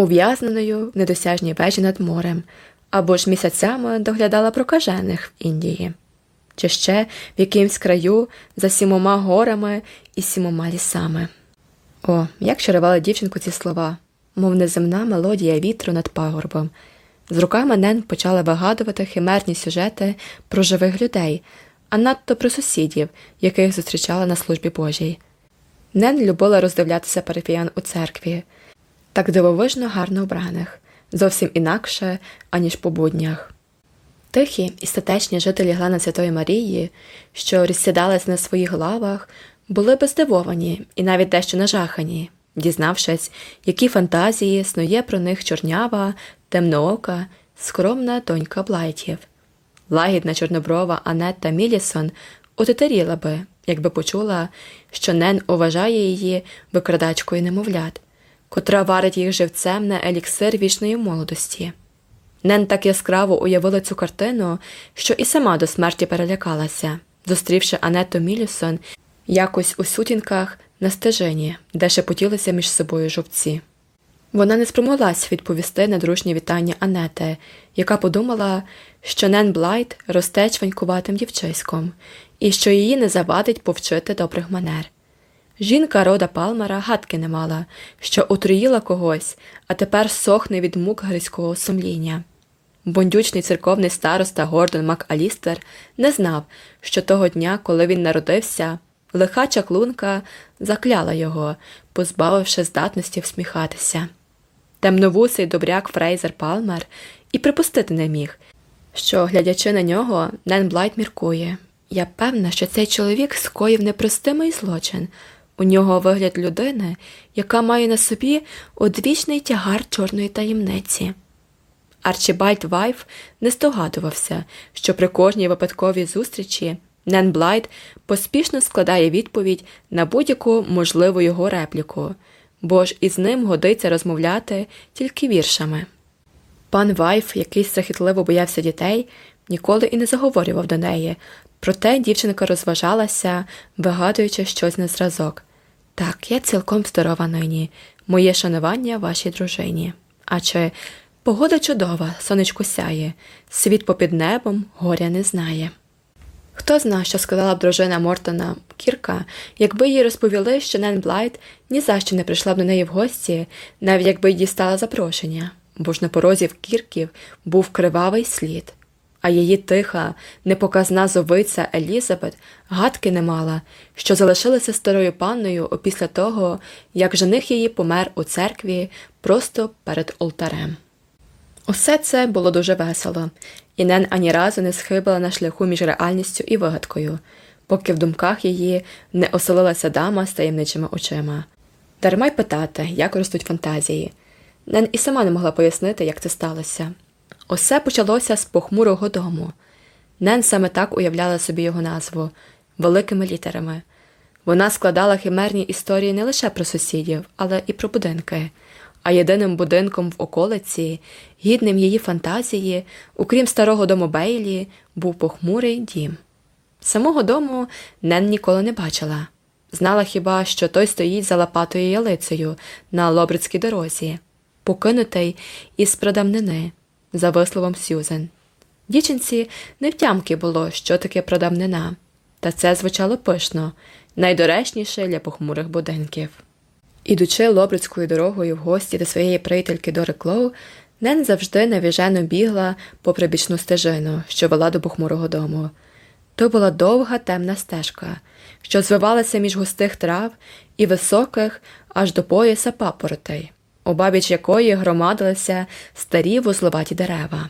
ув'язненою в недосяжній вежі над морем, або ж місяцями доглядала прокажених в Індії, чи ще в якимсь краю за сімома горами і сімома лісами. О, як чарували дівчинку ці слова, мов неземна мелодія вітру над пагорбом. З руками Нен почала вигадувати химерні сюжети про живих людей, а надто про сусідів, яких зустрічала на службі Божій. Нен любила роздивлятися парафіян у церкві, так дивовижно гарно обраних, зовсім інакше, аніж по буднях. Тихі і статечні жителі Глена Святої Марії, що розсідались на своїх лавах, були би здивовані і навіть дещо нажахані, дізнавшись, які фантазії снує про них чорнява, темноока, скромна донька Блайтів. Лагідна чорноброва Анетта Мілісон отетеріла би, якби почула, що Нен уважає її викрадачкою немовлят, котра варить їх живцем на еліксир вічної молодості. Нен так яскраво уявила цю картину, що і сама до смерті перелякалася, зустрівши Анетту Мілісон якось у сутінках на стежині, де шепотілися між собою жовці. Вона не спромоглась відповісти на дружнє вітання Анети, яка подумала, що Нен Блайт росте чванькуватим дівчиськом і що її не завадить повчити добрих манер. Жінка рода Палмера гадки не мала, що отруїла когось, а тепер сохне від мук гризького сумління. Бондючний церковний староста Гордон МакАлістер не знав, що того дня, коли він народився, лиха чаклунка закляла його, позбавивши здатності всміхатися. Темновусий добряк Фрейзер Палмер і припустити не міг, що, глядячи на нього, Нен Блайт міркує. Я певна, що цей чоловік скоїв непростимий злочин. У нього вигляд людини, яка має на собі одвічний тягар чорної таємниці. Арчібальд Вайф не здогадувався, що при кожній випадковій зустрічі Нен Блайт поспішно складає відповідь на будь-яку можливу його репліку, бо ж із ним годиться розмовляти тільки віршами. Пан Вайф, який страхітливо боявся дітей, ніколи і не заговорював до неї, проте дівчинка розважалася, вигадуючи щось на зразок. Так, я цілком здорова нині, моє шанування вашій дружині. А чи погода чудова, сонечко сяє, світ попід небом горя не знає. Хто зна, що сказала б дружина Мортона Кірка, якби їй розповіли, що Нен Блайт ні за що не прийшла б до неї в гості, навіть якби й дістала запрошення, бо ж на порозі в кірків був кривавий слід а її тиха, непоказна зовиця Елізабет гадки не мала, що залишилася старою панною опісля того, як жених її помер у церкві просто перед олтарем. Усе це було дуже весело, і Нен ані разу не схибила на шляху між реальністю і вигадкою, поки в думках її не оселилася дама з таємничими очима. Дарма й питати, як ростуть фантазії. Нен і сама не могла пояснити, як це сталося. Усе почалося з похмурого дому. Нен саме так уявляла собі його назву великими літерами. Вона складала химерні історії не лише про сусідів, але і про будинки, а єдиним будинком в околиці, гідним її фантазії, окрім старого дому Бейлі, був похмурий дім. Самого дому Нен ніколи не бачила. Знала хіба, що той стоїть за лопатою ялицею на Лобрицькій дорозі, покинутий із продавнини за висловом Сюзен. Дівчинці не втямки було, що таке продавнина, та це звучало пишно, найдоречніше для похмурих будинків. Ідучи лобрицькою дорогою в гості до своєї приятельки Дори Клоу, Нен завжди навіжено бігла попри бічну стежину, що вела до похмурого дому. То була довга темна стежка, що звивалася між густих трав і високих аж до пояса папоротей обабіч якої громадилися старі вузловаті дерева.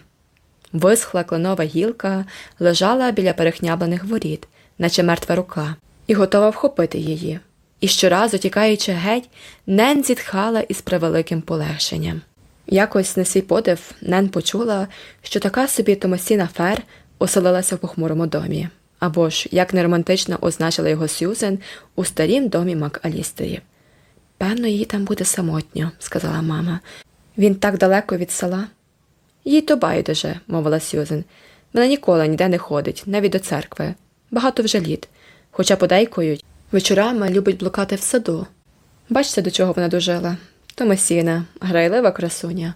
Висхла кленова гілка лежала біля перехняблених воріт, наче мертва рука, і готова вхопити її. І щоразу, тікаючи геть, Нен зітхала із превеликим полегшенням. Якось на свій подив Нен почула, що така собі Томасіна Фер оселилася в похмурому домі, або ж, як неромантично означила його Сюзен, у старім домі Мак-Алістерів. Певно, їй там буде самотньо, сказала мама. Він так далеко від села. Їй то байдуже, мовила Сюзен. Вона ніколи ніде не ходить, навіть до церкви. Багато вже літ, хоча подейкують, вечорами любить блукати в саду. Бачите, до чого вона дожила. Томасіна, грайлива красуня.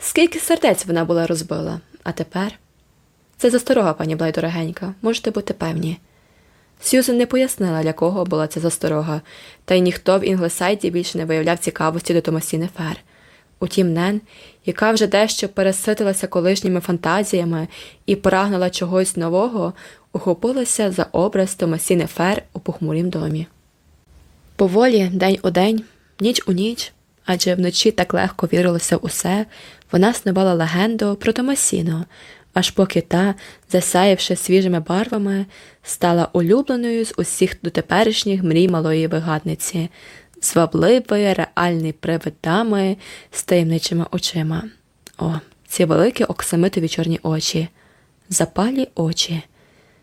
Скільки сердець вона була розбила, а тепер. Це засторога, пані Блайт дорогенька, можете бути певні. Сьюзен не пояснила, для кого була ця засторога, та й ніхто в Інглсайді більше не виявляв цікавості до Томасіни Фер. Утім, Нен, яка вже дещо переситилася колишніми фантазіями і прагнула чогось нового, ухопилася за образ Томасіни Фер у похмурім домі. Поволі, день у день, ніч у ніч, адже вночі так легко вірилося в усе, вона снувала легенду про Томасіно, аж поки та, засяявши свіжими барвами, стала улюбленою з усіх дотеперішніх мрій малої вигадниці, звабливої, реальний привид дами з таємничими очима. О, ці великі оксамитові чорні очі, запалі очі,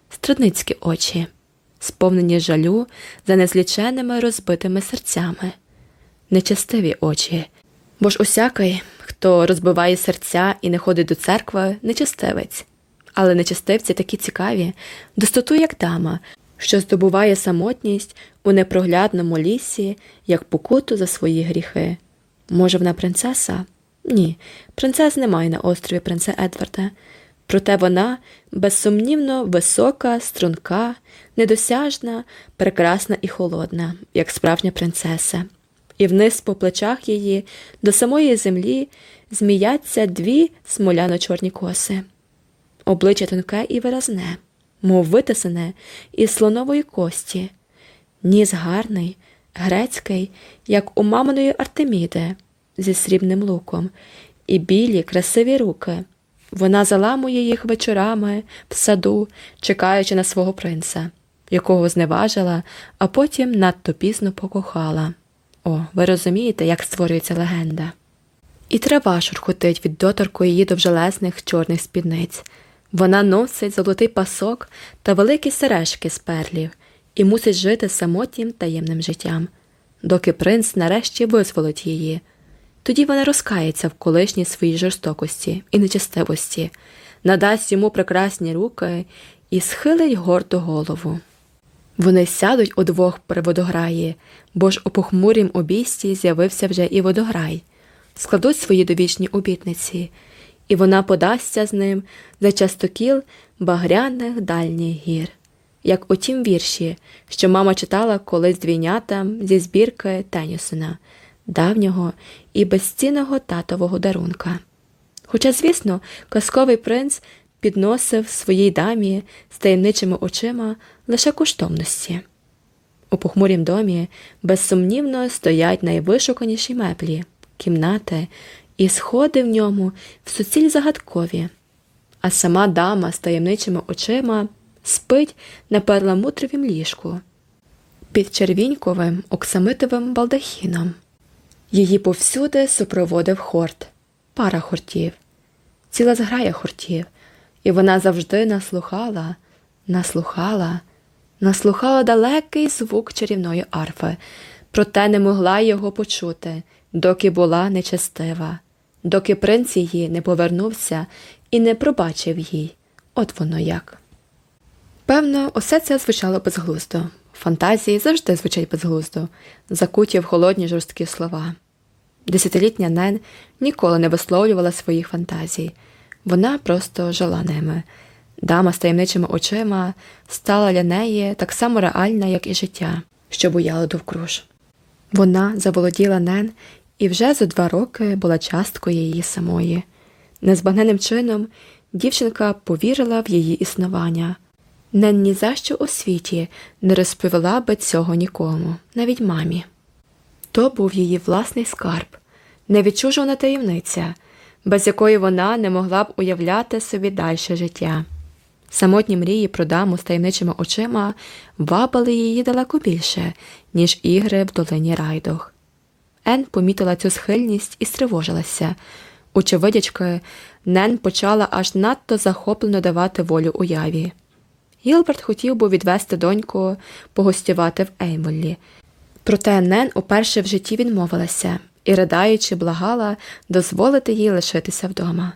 страдницькі очі, сповнені жалю за незліченими розбитими серцями, нечестиві очі, бо ж усякий, хто розбиває серця і не ходить до церкви, нечестивець. Але нечестивці такі цікаві, достоту як дама, що здобуває самотність у непроглядному лісі, як покуту за свої гріхи. Може, вона принцеса? Ні, принцес немає на острові принца Едварда. Проте вона безсумнівно висока, струнка, недосяжна, прекрасна і холодна, як справжня принцеса і вниз по плечах її до самої землі зміяться дві смоляно чорні коси. Обличчя тонке і виразне, мов витисане із слонової кості, ніс гарний, грецький, як у маминої Артеміди, зі срібним луком, і білі, красиві руки. Вона заламує їх вечорами в саду, чекаючи на свого принца, якого зневажила, а потім надто пізно покохала. О, ви розумієте, як створюється легенда. І трава шурхотить від доторку її довжелезних чорних спідниць. Вона носить золотий пасок та великі сережки з перлів і мусить жити самотнім таємним життям, доки принц нарешті визволить її. Тоді вона розкається в колишній своїй жорстокості і нечестивості, надасть йому прекрасні руки і схилить гордо голову. Вони сядуть удвох при водограї, бо ж у похмурім обійсті з'явився вже і водограй, складуть свої довічні обітниці, і вона подасться з ним за частокіл багряних дальніх гір, як у тім вірші, що мама читала колись двійнятам зі збірки Тенюсона, давнього і безцінного татового дарунка. Хоча, звісно, казковий принц підносив своїй дамі з таємничими очима лише коштовності. У похмурім домі безсумнівно стоять найвишуканіші меблі, кімнати і сходи в ньому в суціль загадкові, а сама дама з таємничими очима спить на перламутровім ліжку під червіньковим оксамитовим балдахіном. Її повсюди супроводив хорт, пара хортів, ціла зграя хортів, і вона завжди наслухала, наслухала, наслухала далекий звук чарівної арфи, проте не могла його почути, доки була нечестива, доки принц її не повернувся і не пробачив їй. От воно як. Певно, усе це звучало безглуздо. Фантазії завжди звучать безглуздо, закуті в холодні жорсткі слова. Десятилітня Нен ніколи не висловлювала своїх фантазій. Вона просто жила ними. Дама з таємничими очима стала для неї так само реальна, як і життя, що буяло довкруж. Вона заволоділа Нен і вже за два роки була часткою її самої. Незбагненним чином дівчинка повірила в її існування. Нен ні за що у світі не розповіла би цього нікому, навіть мамі. То був її власний скарб, невідчужена таємниця без якої вона не могла б уявляти собі дальше життя. Самотні мрії про даму з таємничими очима вабили її далеко більше, ніж ігри в долині райдох. Ен помітила цю схильність і стривожилася. Очевидячки, Нен почала аж надто захоплено давати волю уяві. Гілберт хотів би відвести доньку погостювати в Еймоллі, проте Нен уперше в житті відмовилася і, ридаючи, благала дозволити їй лишитися вдома.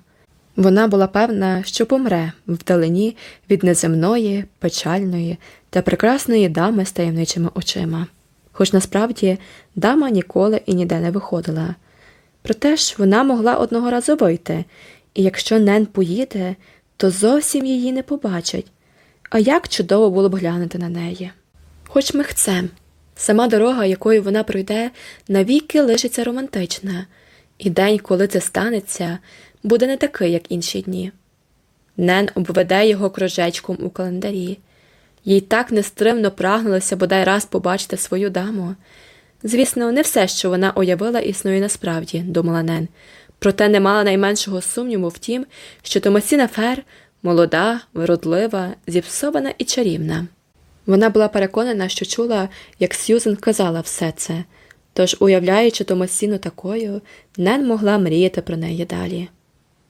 Вона була певна, що помре вдалині від неземної, печальної та прекрасної дами з таємничими очима. Хоч насправді дама ніколи і ніде не виходила. Проте ж вона могла одного разу вийти, і якщо Нен поїде, то зовсім її не побачать. А як чудово було б глянути на неї. Хоч михцем, сама дорога, якою вона пройде, навіки лишиться романтична, і день, коли це станеться, буде не такий, як інші дні. Нен обведе його кружечком у календарі. Їй так нестримно прагнулося бодай раз побачити свою даму. Звісно, не все, що вона уявила, існує насправді, думала Нен, проте не мала найменшого сумніву в тім, що Томасіна Фер молода, виродлива, зіпсована і чарівна. Вона була переконана, що чула, як Сьюзен казала все це, тож, уявляючи Томасіну такою, Нен могла мріяти про неї далі.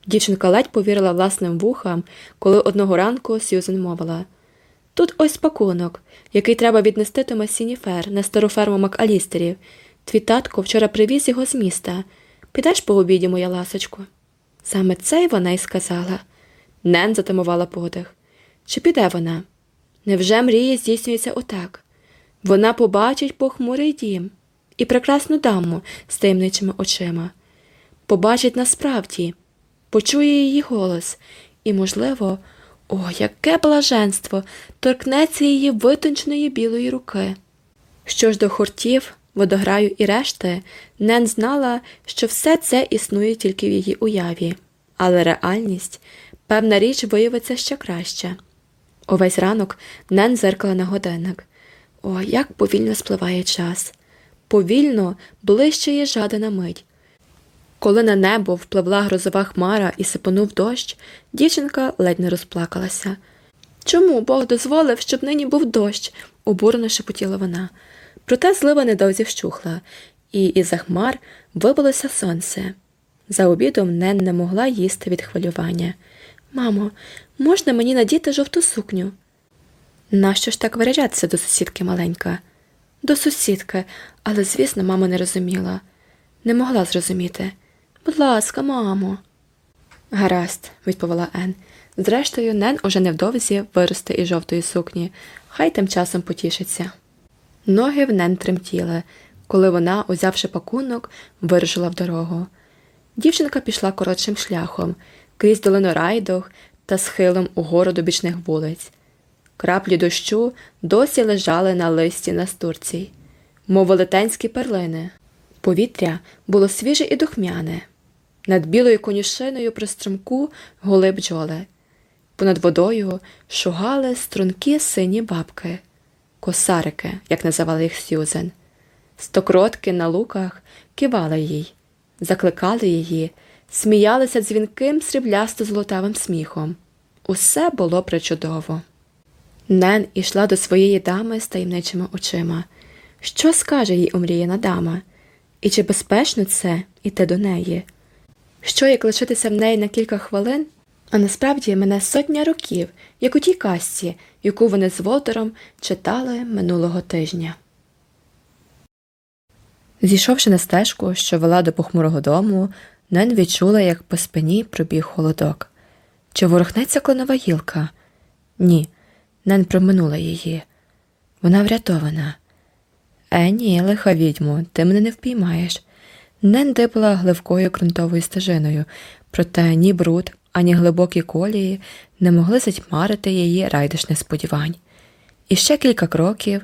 Дівчинка ледь повірила власним вухам, коли одного ранку Сьюзен мовила Тут ось пакунок, який треба віднести Томасіні Фер на стару ферму Макалістерів. Твій татко вчора привіз його з міста. Підеш по обіді, моя ласочку. Саме це й вона й сказала. Нен затамувала подих. Чи піде вона? Невже мрії здійснюється отак? Вона побачить похмурий дім і прекрасну даму з таємничими очима. Побачить насправді, почує її голос і, можливо, о, яке блаженство! торкнеться її витонченої білої руки. Що ж до хортів, водограю і решти, Нен знала, що все це існує тільки в її уяві, але реальність, певна річ, виявиться ще краще. Увесь ранок Нен зеркала на годинник. О, як повільно спливає час. Повільно ближче є жадана мить. Коли на небо впливла грозова хмара і сипонув дощ, дівчинка ледь не розплакалася. Чому Бог дозволив, щоб нині був дощ? обурено шепотіла вона. Проте злива недовзі вщухла, і із за хмар вибилося сонце. За обідом Нен не могла їсти від хвилювання. Мамо, можна мені надіти жовту сукню? Нащо ж так виряджатися до сусідки маленька? До сусідки, але, звісно, мама не розуміла, не могла зрозуміти. Будь ласка, мамо. Гаразд, відповіла Ен. Зрештою, Нен уже невдовзі виросте із жовтої сукні, хай тим часом потішиться. Ноги в Нен тремтіли, коли вона, узявши пакунок, вирушила в дорогу. Дівчинка пішла коротшим шляхом, крізь долину райдох та схилом угору до бічних вулиць. Краплі дощу досі лежали на листі настурцій, мов велетенські перлини. Повітря було свіже і духмяне. Над білою конюшиною при струмку голи бджоли. Понад водою шугали стрункі сині бабки, косарики, як називали їх Сюзен. Стокротки на луках кивали їй, закликали її, сміялися дзвінким сріблясто золотавим сміхом. Усе було причудово. Нен ішла до своєї дами з таємничими очима. Що скаже їй омріяна дама? І чи безпечно це іти до неї? Що як лишитися в неї на кілька хвилин? А насправді мене сотня років, як у тій казці, яку вони з Волтером читали минулого тижня. Зійшовши на стежку, що вела до похмурого дому, Нен відчула, як по спині пробіг холодок. Чи ворухнеться клонова гілка? Ні, Нен проминула її. Вона врятована. Е, ні, лиха відьмо, ти мене не впіймаєш. Нен дипла гливкою ґрунтовою стежиною, проте ні бруд, ані глибокі колії не могли затьмарити її райдушних сподівань. І ще кілька кроків,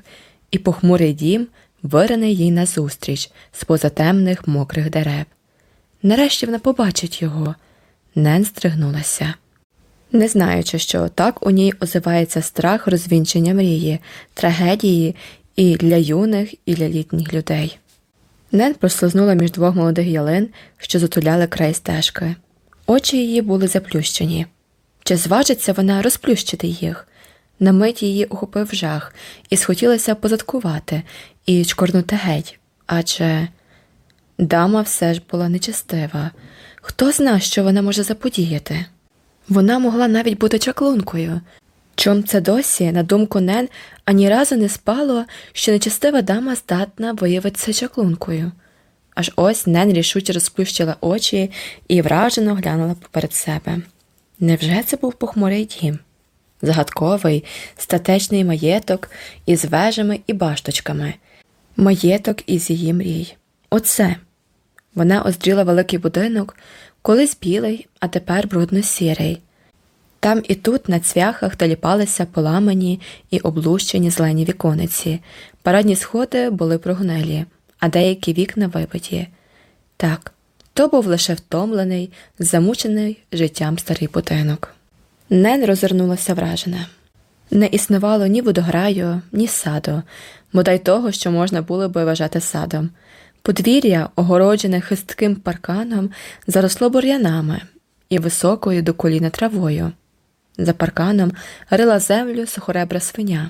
і похмурий дім вирений їй назустріч з поза темних мокрих дерев. Нарешті вона побачить його. Нен стригнулася. Не знаючи, що так у ній озивається страх розвінчення мрії, трагедії і для юних, і для літніх людей. Нен прослизнула між двох молодих ялин, що затуляли край стежки. Очі її були заплющені. Чи зважиться вона розплющити їх? На мить її охопив жах, і схотілося позадкувати і чкорнути геть. Адже дама все ж була нечестива. Хто зна, що вона може заподіяти? Вона могла навіть бути чаклункою. Чом це досі, на думку Нен, ані разу не спало, що нечестива дама здатна виявитися чаклункою. Аж ось Нен рішуче розплющила очі і вражено глянула поперед себе. Невже це був похмурий дім? Загадковий, статечний маєток із вежами і башточками, маєток із її мрій. Оце. Вона оздріла великий будинок, колись білий, а тепер брудно сірий. Там і тут на цвяхах таліпалися поламані і облущені зелені вікониці, парадні сходи були прогнилі, а деякі вікна вибиті. Так, то був лише втомлений, замучений життям старий будинок. Нен розвернулася вражена. Не існувало ні водограю, ні саду, бодай того, що можна було би вважати садом. Подвір'я, огороджене хистким парканом, заросло бур'янами і високою до коліна травою. За парканом рила землю сухоребра свиня.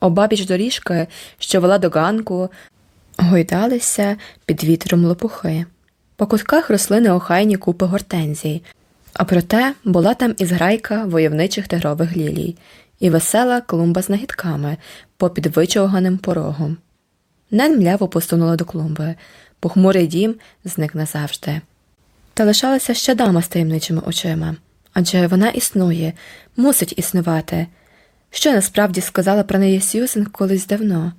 Обабіч доріжки, що вела до ганку, гойдалися під вітром лопухи. По кутках росли неохайні купи гортензій, а проте була там і зграйка войовничих тигрових лілій, і весела клумба з нагідками попід вичовганим порогом. Нен мляво посунула до клумби, похмурий дім зник назавжди. Та лишалася ще дама з таємничими очима адже вона існує, мусить існувати. Що насправді сказала про неї Сьюзен колись давно.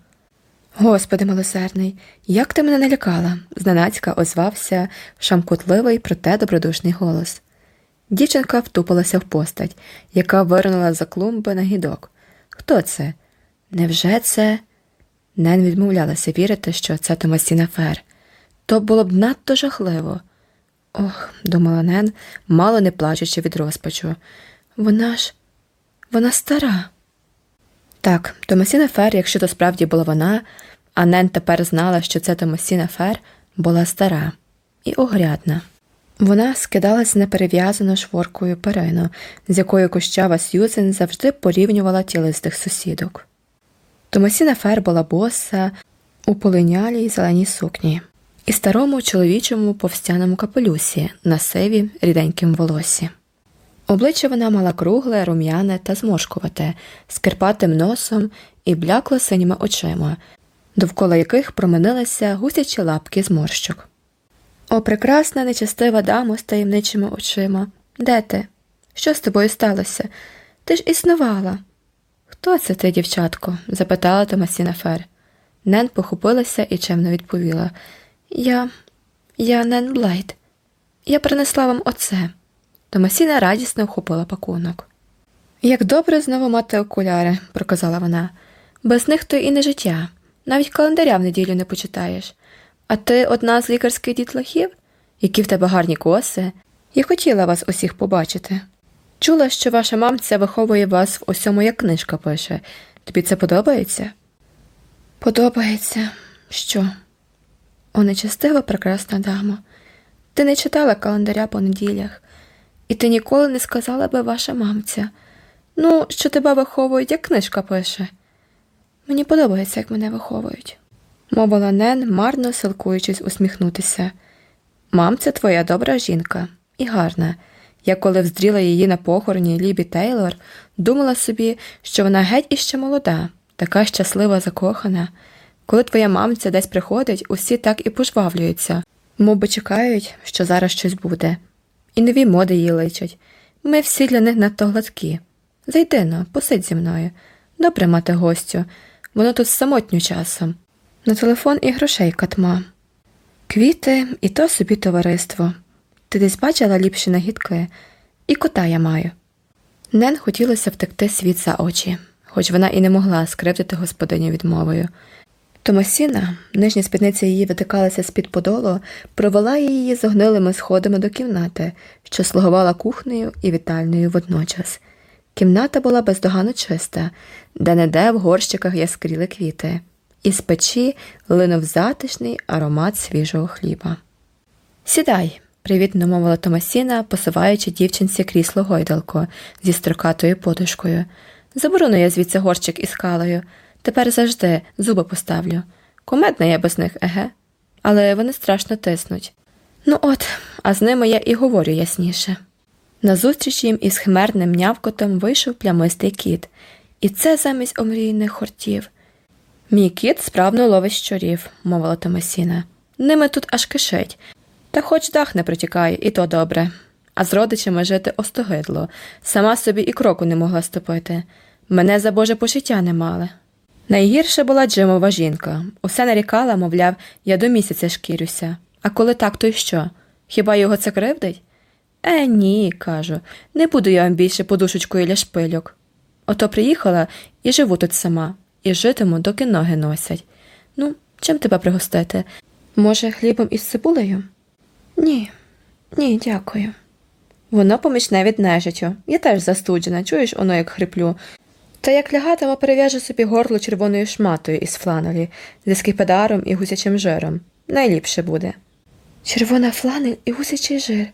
Господи милосердний, як ти мене налякала, зненацька озвався шамкутливий, проте добродушний голос. Дівчинка втупилася в постать, яка виринула за клумби на гідок. Хто це? Невже це? Нен відмовлялася вірити, що це Томасіна Фер. То було б надто жахливо. Ох, думала Нен, мало не плачучи від розпачу. Вона ж, вона стара. Так, Томасіна Фер, якщо то справді була вона, а Нен тепер знала, що це Томасіна Фер, була стара і огрядна. Вона скидалась на перев'язану шворкою перину, з якою кощава Сьюзен завжди порівнювала тілистих сусідок. Томасіна Фер була боса у полинялій зеленій сукні і старому чоловічому повстяному капелюсі на сивім ріденькім волосі. Обличчя вона мала кругле, рум'яне та зморшкувате, з кирпатим носом і блякло синіми очима, довкола яких променилися гусячі лапки зморщок. О, прекрасна, нечестива дама з таємничими очима. Де ти? Що з тобою сталося? Ти ж існувала. Хто це ти, дівчатко? запитала Томасіна Фер. Нен похопилася і чемно відповіла Я, я Нен Блайт. Я принесла вам оце. Томасіна радісно вхопила пакунок. Як добре знову мати окуляри, проказала вона. Без них то і не життя. Навіть календаря в неділю не почитаєш. А ти одна з лікарських дітлахів, які в тебе гарні коси, Я хотіла вас усіх побачити. Чула, що ваша мамця виховує вас в усьому, як книжка пише. Тобі це подобається? Подобається. Що? О, нечестива прекрасна дама. Ти не читала календаря по неділях, і ти ніколи не сказала би ваша мамця. Ну, що тебе виховують, як книжка пише. Мені подобається, як мене виховують мовила Нен, марно силкуючись усміхнутися. Мамця твоя добра жінка і гарна. Я коли вздріла її на похороні Лібі Тейлор, думала собі, що вона геть іще молода, така щаслива, закохана. Коли твоя мамця десь приходить, усі так і пожвавлюються, мов би чекають, що зараз щось буде. І нові моди їй личать. Ми всі для них надто гладкі. Зайди но, посидь зі мною. Добре мати гостю, воно тут самотню часом. На телефон і грошей катма. Квіти і то собі товариство. Ти десь бачила ліпші нагідки, і кота я маю. Нен хотілося втекти світ за очі, хоч вона і не могла скривдити господиню відмовою. Томасіна, нижня спідниця її витикалася з під подолу, провела її зогнилими сходами до кімнати, що слугувала кухнею і вітальною водночас. Кімната була бездоганно чиста, де не де в горщиках яскріли квіти. Із печі линув затишний аромат свіжого хліба. Сідай, привітно мовила Томасіна, посуваючи дівчинці крісло гойдалко зі строкатою подушкою. Заборону я звідси горщик із калою. Тепер завжди зуби поставлю. Комедна я без них, еге, але вони страшно тиснуть. Ну от, а з ними я і говорю ясніше. Назустріч їм із хмерним нявкотом вийшов плямистий кіт, і це замість омрійних хортів. Мій кіт справно ловить щурів, мовила Томасіна. Ними тут аж кишить, та хоч дах не протікає, і то добре. А з родичами жити остогидло, сама собі і кроку не могла ступити. Мене за Боже почуття не мали. Найгірше була Джимова жінка. Усе нарікала, мовляв, я до місяця шкірюся, А коли так, то й що? Хіба його це кривдить? Е, ні, кажу, не буду я вам більше подушечкою для шпильок. Ото приїхала і живу тут сама, і житиму, доки ноги носять. Ну, чим тебе пригостити? Може, хлібом із цибулею? Ні, ні, дякую. Воно помічне від нежиттю. Я теж застуджена, чуєш, воно як хриплю. Та як лягатиму, перев'яжу собі горло червоною шматою із фланелі, зі скипедаром і гусячим жиром. Найліпше буде. Червона фланель і гусячий жир,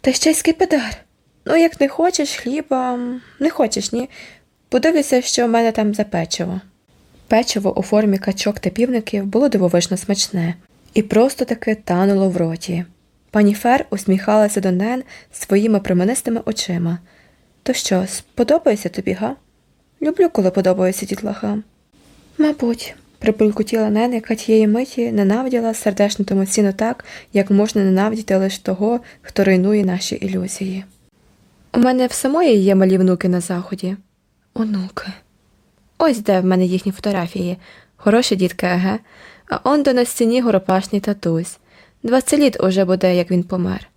та ще й скипедар. Ну, як не хочеш хліба, не хочеш, ні. Подивлюся, що в мене там за печиво. Печиво у формі качок та півників було дивовижно смачне і просто таки тануло в роті. Пані Фер усміхалася до Нен своїми променистими очима. То що, сподобається тобі, га? Люблю, коли подобається дітлахам. Мабуть, прибулькотіла Нен, яка тієї миті ненавиділа сердешну Томасіну так, як можна ненавидіти лише того, хто руйнує наші ілюзії. У мене в самої є малі внуки на заході. Онуки. Ось де в мене їхні фотографії. Хороші дітки, еге, а он до на стіні горопашний татусь. Двадцять літ уже буде, як він помер.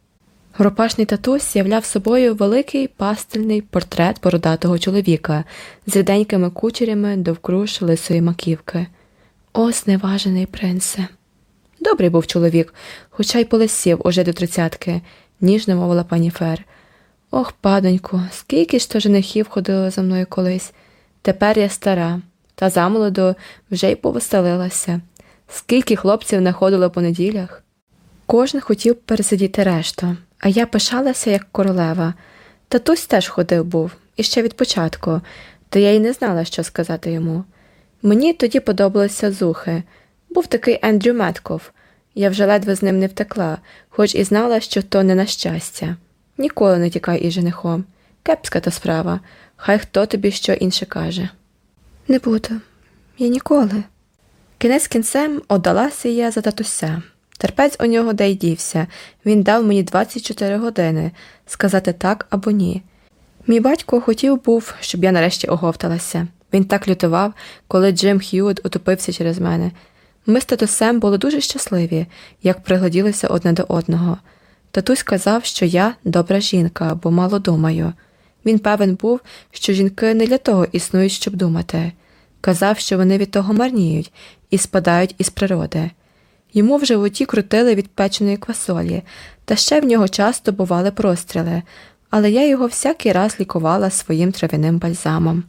Горопашний татусь являв собою великий пастельний портрет бородатого чоловіка з ріденькими кучерями довкруж лисої маківки. О, зневажений принце. Добрий був чоловік, хоча й полисів уже до тридцятки, ніжно мовила пані Фер. Ох, падоньку, скільки ж то женихів ходило за мною колись. Тепер я стара, та замолоду вже й повеселилася. Скільки хлопців находило по неділях. Кожен хотів пересидіти решту, а я пишалася як королева. Татусь теж ходив був, іще від початку, то я й не знала, що сказати йому. Мені тоді подобалися зухи. Був такий Ендрю Метков. Я вже ледве з ним не втекла, хоч і знала, що то не на щастя. Ніколи не тікай із женихом. Кепська та справа, хай хто тобі що інше каже. Не буду, я ніколи. Кінець кінцем отдалася я за татуся. Терпець у нього де й дівся, він дав мені 24 години сказати так або ні. Мій батько хотів був, щоб я нарешті оговталася. Він так лютував, коли Джим Хьюд утопився через мене. Ми з татусем були дуже щасливі, як пригладілися одне до одного. Татусь казав, що я добра жінка, бо мало думаю. Він певен був, що жінки не для того існують, щоб думати. Казав, що вони від того марніють і спадають із природи. Йому в животі крутили від печеної квасолі, та ще в нього часто бували простріли, але я його всякий раз лікувала своїм трав'яним бальзамом.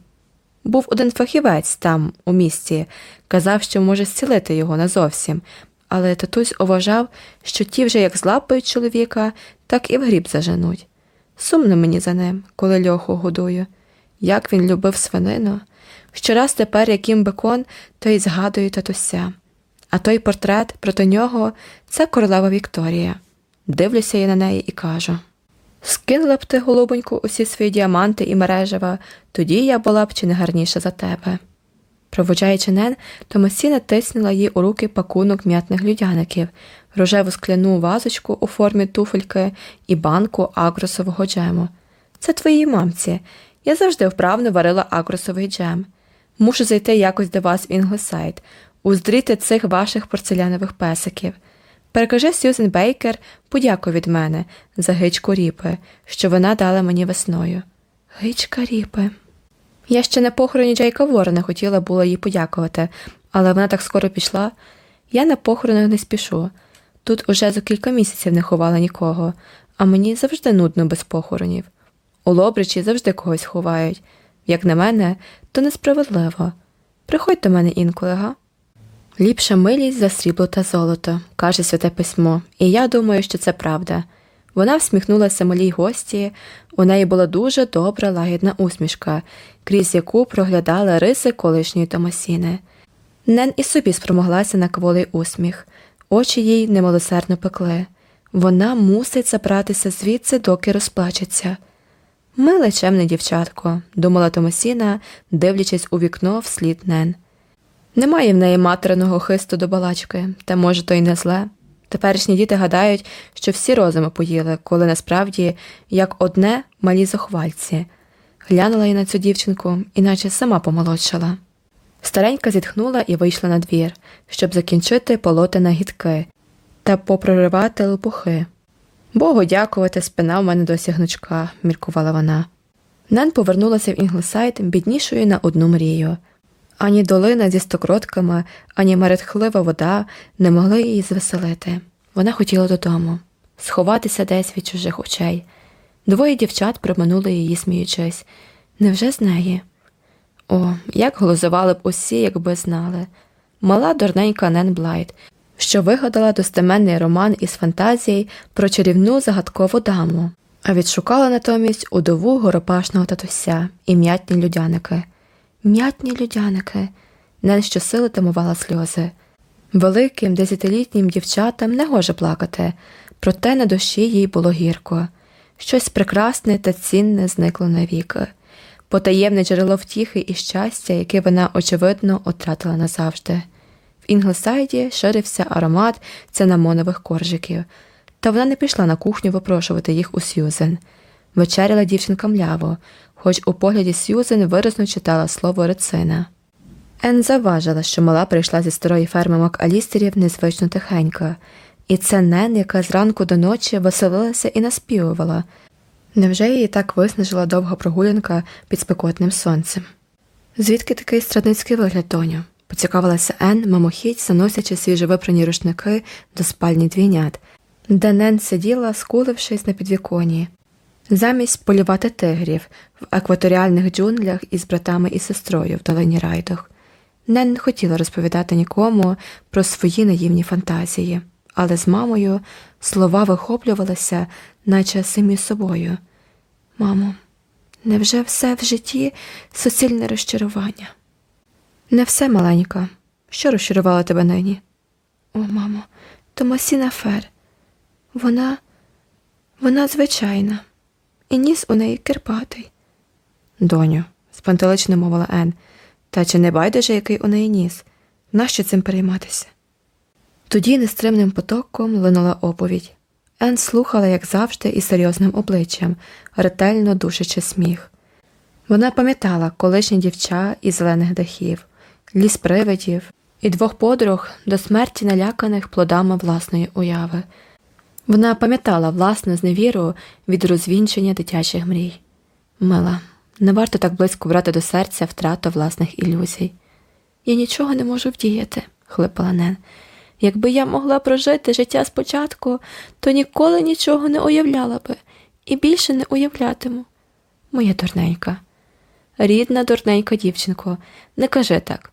Був один фахівець там, у місті, казав, що може зцілити його назовсім, але татусь уважав, що ті вже як злапають чоловіка, так і в гріб заженуть. Сумно мені за ним, коли льоху годую. Як він любив свинину. Щораз тепер, яким бекон, то й згадую татуся. А той портрет проти нього це королева Вікторія. Дивлюся я на неї і кажу Скинула б ти, голубоньку, усі свої діаманти і мережева, тоді я була б чи не гарніша за тебе. Проводжаючи Нен, Томасіна тиснула їй у руки пакунок м'ятних людяників, рожеву скляну вазочку у формі туфельки і банку аґрусового джему. Це твоїй мамці. Я завжди вправно варила аґрусовий джем. Мушу зайти якось до вас в Інглсайд, уздріти цих ваших порцелянових песиків. Перекажи Сьюзен Бейкер подяку від мене за гичку ріпи, що вона дала мені весною. Гичка ріпи. Я ще на похороні Джейка Ворона хотіла було їй подякувати, але вона так скоро пішла. Я на похорони не спішу. Тут уже за кілька місяців не ховала нікого, а мені завжди нудно без похоронів. У Лобричі завжди когось ховають. Як на мене, то несправедливо. Приходь до мене інколи, га? Ліпша милість за срібло та золото, каже святе письмо, і я думаю, що це правда. Вона всміхнулася малій гості, у неї була дуже добра лагідна усмішка, крізь яку проглядали риси колишньої Томасіни. Нен і собі спромоглася на кволий усміх, очі їй немилосердно пекли. Вона мусить забратися звідси, доки розплачеться. Миле чемне дівчатко, думала Томасіна, дивлячись у вікно вслід Нен. Немає в неї материного хисту до балачки, та може, то й не зле. Теперішні діти гадають, що всі розуми поїли, коли насправді як одне малі захвальці. Глянула я на цю дівчинку, і наче сама помолодшала. Старенька зітхнула і вийшла на двір, щоб закінчити полоти нагідки, та попроривати лопухи. Богу дякувати, спина в мене досі гнучка, міркувала вона. Нен повернулася в Інглсайд біднішою на одну мрію. Ані долина зі стокротками, ані мерехлива вода не могли її звеселити. Вона хотіла додому, сховатися десь від чужих очей. Двоє дівчат проминули її, сміючись. Невже з неї? О, як голосували б усі, якби знали. Мала дурненька Нен Блайт, що вигадала достеменний роман із фантазій про чарівну загадкову даму, а відшукала натомість удову горопашного татуся і м'ятні людяники. М'ятні людяники, Нен щосили тамувала сльози. Великим десятилітнім дівчатам не гоже плакати, проте на душі їй було гірко. Щось прекрасне та цінне зникло навіки, потаємне джерело втіхи і щастя, яке вона, очевидно, утратила назавжди. В Інглсайді ширився аромат цинамонових коржиків, та вона не пішла на кухню випрошувати їх у Сьюзен. Вечеряла дівчинка мляво, хоч у погляді Сьюзен виразно читала слово рицина. Ен заважила, що мала прийшла зі старої ферми Макалістерів незвично тихенько, і це Нен, яка зранку до ночі веселилася і наспівувала. Невже її так виснажила довга прогулянка під спекотним сонцем? Звідки такий страдницький вигляд, Тоню? поцікавилася Ен, мимохідь, заносячи свіжовипрані рушники до спальні двійнят, де Нен сиділа, скулившись на підвіконі. Замість полювати тигрів в екваторіальних джунглях із братами і сестрою в долині Райдох. Нен не хотіла розповідати нікому про свої наївні фантазії, але з мамою слова вихоплювалися, наче самі собою. Мамо, невже все в житті суцільне розчарування? Не все маленька. Що розчарувало тебе нині? О, мамо, Томасіна Фер. Вона, вона звичайна, і ніс у неї кирпатий. Доню, спантелично мовила Ен, та чи не байдуже, який у неї ніс? Нащо цим перейматися? Тоді нестримним потоком линула оповідь. Ен слухала, як завжди, із серйозним обличчям, ретельно душачи сміх. Вона пам'ятала колишні дівча із зелених дахів, ліс привидів і двох подруг до смерті наляканих плодами власної уяви. Вона пам'ятала власну зневіру від розвінчення дитячих мрій. Мила, не варто так близько брати до серця втрату власних ілюзій. Я нічого не можу вдіяти, хлипала Нен. Якби я могла прожити життя спочатку, то ніколи нічого не уявляла би і більше не уявлятиму. Моя дурненька, рідна дурненька дівчинко, не кажи так.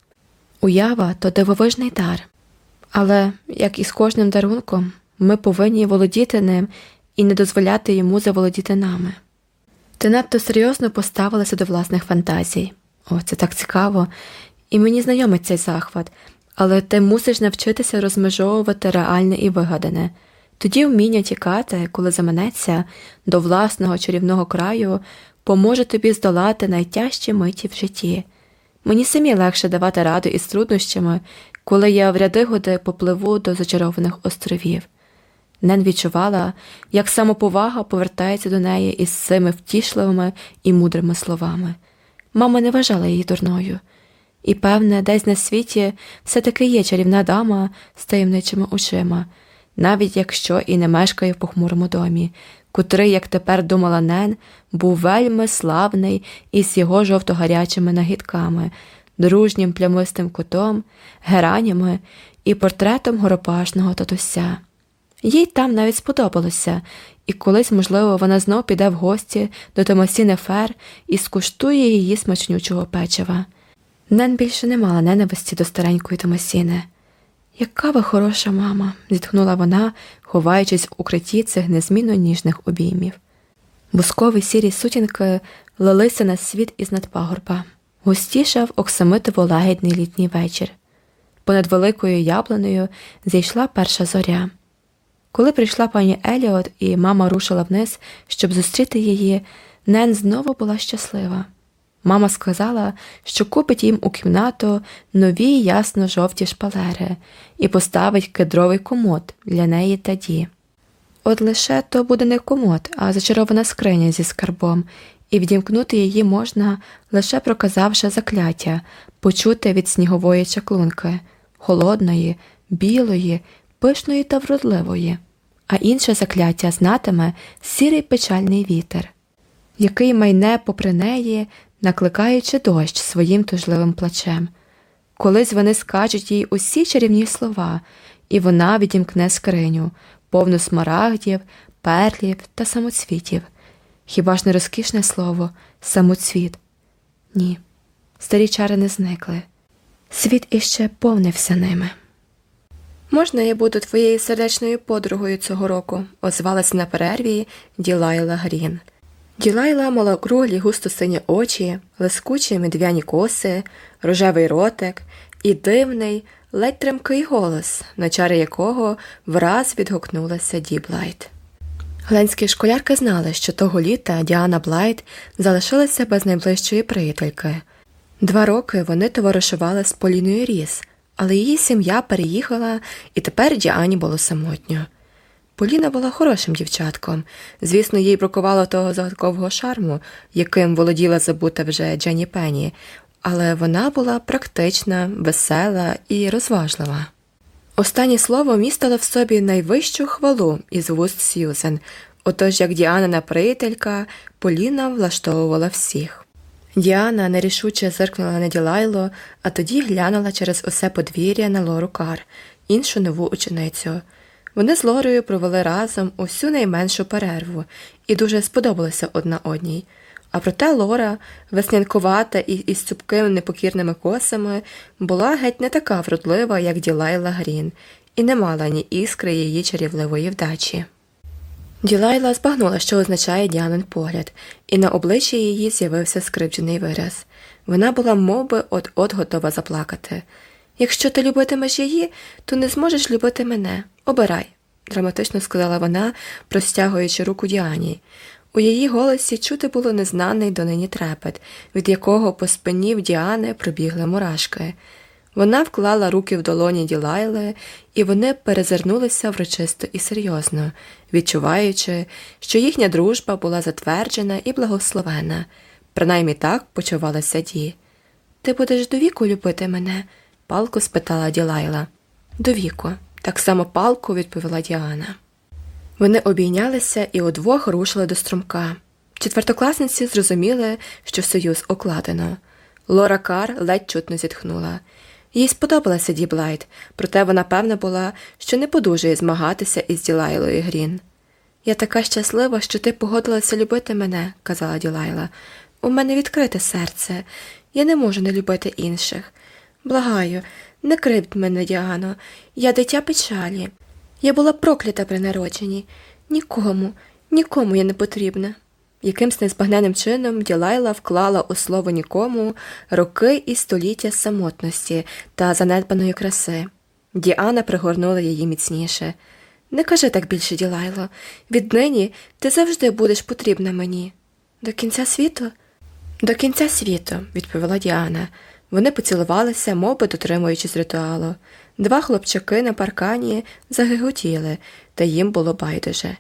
Уява то дивовижний дар. Але, як і з кожним дарунком, ми повинні володіти ним і не дозволяти йому заволодіти нами. Ти надто серйозно поставилася до власних фантазій. О, це так цікаво, і мені знайомий цей захват, але ти мусиш навчитися розмежовувати реальне і вигадане. Тоді вміння тікати, коли заманеться, до власного чарівного краю, поможе тобі здолати найтяжчі миті в житті. Мені самі легше давати раду із труднощами, коли я в ряди годи попливу до зачарованих островів. Нен відчувала, як самоповага повертається до неї із цими втішливими і мудрими словами. Мама не вважала її дурною, і, певне, десь на світі все таки є чарівна дама з таємничими очима, навіть якщо і не мешкає в похмурому домі, котрий, як тепер думала Нен, був вельми славний із його жовто-гарячими нагідками, дружнім плямистим кутом, геранями і портретом горопашного татуся. Їй там навіть сподобалося, і колись, можливо, вона знов піде в гості до Томасіни Фер і скуштує її смачнючого печива. Нен більше не мала ненависті до старенької Томасіни. Яка ви хороша мама, зітхнула вона, ховаючись в укритті цих незмінно ніжних обіймів. Бускові сірі сутінки лилися на світ із надпагорба. Густішав оксамитово лагідний літній вечір. Понад великою яблуною зійшла перша зоря. Коли прийшла пані Еліот і мама рушила вниз, щоб зустріти її, Нен знову була щаслива. Мама сказала, що купить їм у кімнату нові ясно жовті шпалери і поставить кедровий комод для неї та ді. От лише то буде не комод, а зачарована скриня зі скарбом, і відімкнути її можна, лише проказавши закляття, почути від снігової чаклунки, холодної, білої, пишної та вродливої, а інше закляття знатиме сірий печальний вітер, який майне попри неї, накликаючи дощ своїм тужливим плачем. Колись вони скажуть їй усі чарівні слова, і вона відімкне скриню, повну смарагдів, перлів та самоцвітів. Хіба ж не розкішне слово самоцвіт? Ні, старі чари не зникли. Світ іще повнився ними. Можна я буду твоєю сердечною подругою цього року? озвалась на перерві Ділайла Грін. Ділайла мала круглі густо сині очі, лискучі медвяні коси, рожевий ротик і дивний, ледь тремкий голос, на чари якого враз відгукнулася Ді Блайт. Гленські школярки знали, що того літа Діана Блайт залишилася без найближчої приятельки. Два роки вона товаришувала з Поліною Ріс, але її сім'я переїхала, і тепер Діані було самотньо. Поліна була хорошим дівчатком. Звісно, їй бракувало того загадкового шарму, яким володіла забута вже Дженні Пенні, але вона була практична, весела і розважлива. Останнє слово містило в собі найвищу хвалу із вуст Сьюзен, отож як Діанина приятелька, Поліна влаштовувала всіх. Діана нерішуче зиркнула на Ділайло, а тоді глянула через усе подвір'я на Лору Кар, іншу нову ученицю. Вони з Лорою провели разом усю найменшу перерву і дуже сподобалися одна одній. А проте Лора, веснянкувата і із цупкими непокірними косами, була геть не така вродлива, як Ділайла Грін, і не мала ні іскри її чарівливої вдачі. Ділайла збагнула, що означає Діанин погляд, і на обличчі її з'явився скривджений вираз. Вона була мов би, от-от готова заплакати. Якщо ти любитимеш її, то не зможеш любити мене. Обирай, драматично сказала вона, простягуючи руку Діані. У її голосі чути було незнаний донині трепет, від якого по спині в Діани пробігли мурашки. Вона вклала руки в долоні Ділайли, і вони перезирнулися врочисто і серйозно, відчуваючи, що їхня дружба була затверджена і благословена. Принаймні так почувалася Ді. Ти будеш до віку любити мене? палко спитала Ділайла. До віку, так само палко відповіла Діана. Вони обійнялися і удвох рушили до струмка. Четвертокласниці зрозуміли, що союз окладено. Лора Кар ледь чутно зітхнула. Їй сподобалася Ді проте вона певна була, що не подужує змагатися із Ділайлою Грін. Я така щаслива, що ти погодилася любити мене, казала Ділайла. У мене відкрите серце. Я не можу не любити інших. Благаю, не кривдь мене, Діано, я дитя печалі. Я була проклята при народженні. Нікому, нікому я не потрібна. Якимсь незбагненним чином Ділайла вклала у слово нікому роки і століття самотності та занедбаної краси. Діана пригорнула її міцніше. Не кажи так більше, Ділайло. Віднині ти завжди будеш потрібна мені. До кінця світу? До кінця світу, відповіла Діана. Вони поцілувалися, мов би дотримуючись ритуалу. Два хлопчаки на паркані загиготіли, та їм було байдуже.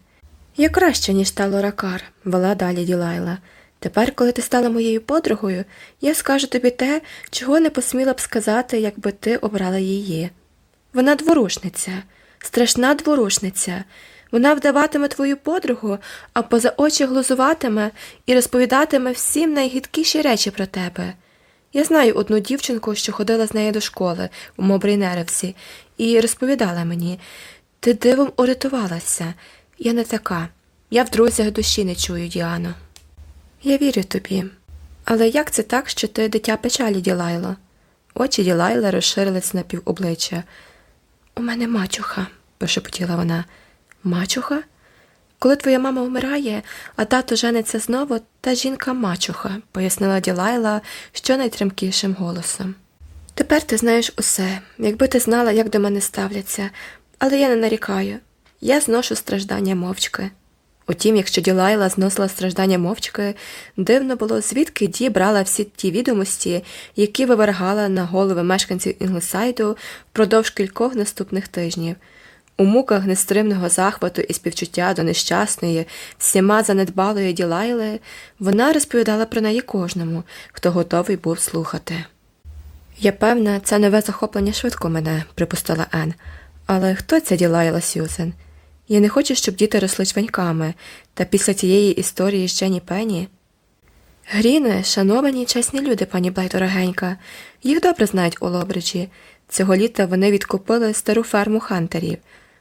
Я краще, ніж та Лоракар, вела далі Ділайла. Тепер, коли ти стала моєю подругою, я скажу тобі те, чого не посміла б сказати, якби ти обрала її. Вона дворушниця, страшна дворушниця. Вона вдаватиме твою подругу, а поза очі глузуватиме і розповідатиме всім найгідкіші речі про тебе. Я знаю одну дівчинку, що ходила з нею до школи у Мобрійнеревсі, і розповідала мені ти дивом урятувалася. Я не така. Я в друзях душі не чую, Діано. Я вірю тобі. Але як це так, що ти дитя печалі, Ділайло? Очі Ділайла розширились на півобличчя. У мене мачуха, прошепотіла вона. Мачуха? Коли твоя мама вмирає, а тато жениться знову, та жінка мачуха, пояснила Ділайла щонайтремкішим голосом. Тепер ти знаєш усе, якби ти знала, як до мене ставляться, але я не нарікаю. Я зношу страждання мовчки. Утім, якщо Ділайла зносила страждання мовчки, дивно було, звідки Ді брала всі ті відомості, які вивергала на голови мешканців Інглесайду впродовж кількох наступних тижнів. У муках нестримного захвату і співчуття до нещасної, всіма занедбалої Ділайли, вона розповідала про неї кожному, хто готовий був слухати. Я певна, це нове захоплення швидко мине, припустила Ен, Але хто ця Ділайла Сьюзен? Я не хочу, щоб діти росли чваньками, та після цієї історії з Дженні Пенні. Гріни, шановані чесні люди, пані Блайт дорогенька. Їх добре знають у Лоубриджі. Цього літа вони відкупили стару ферму Хантерів.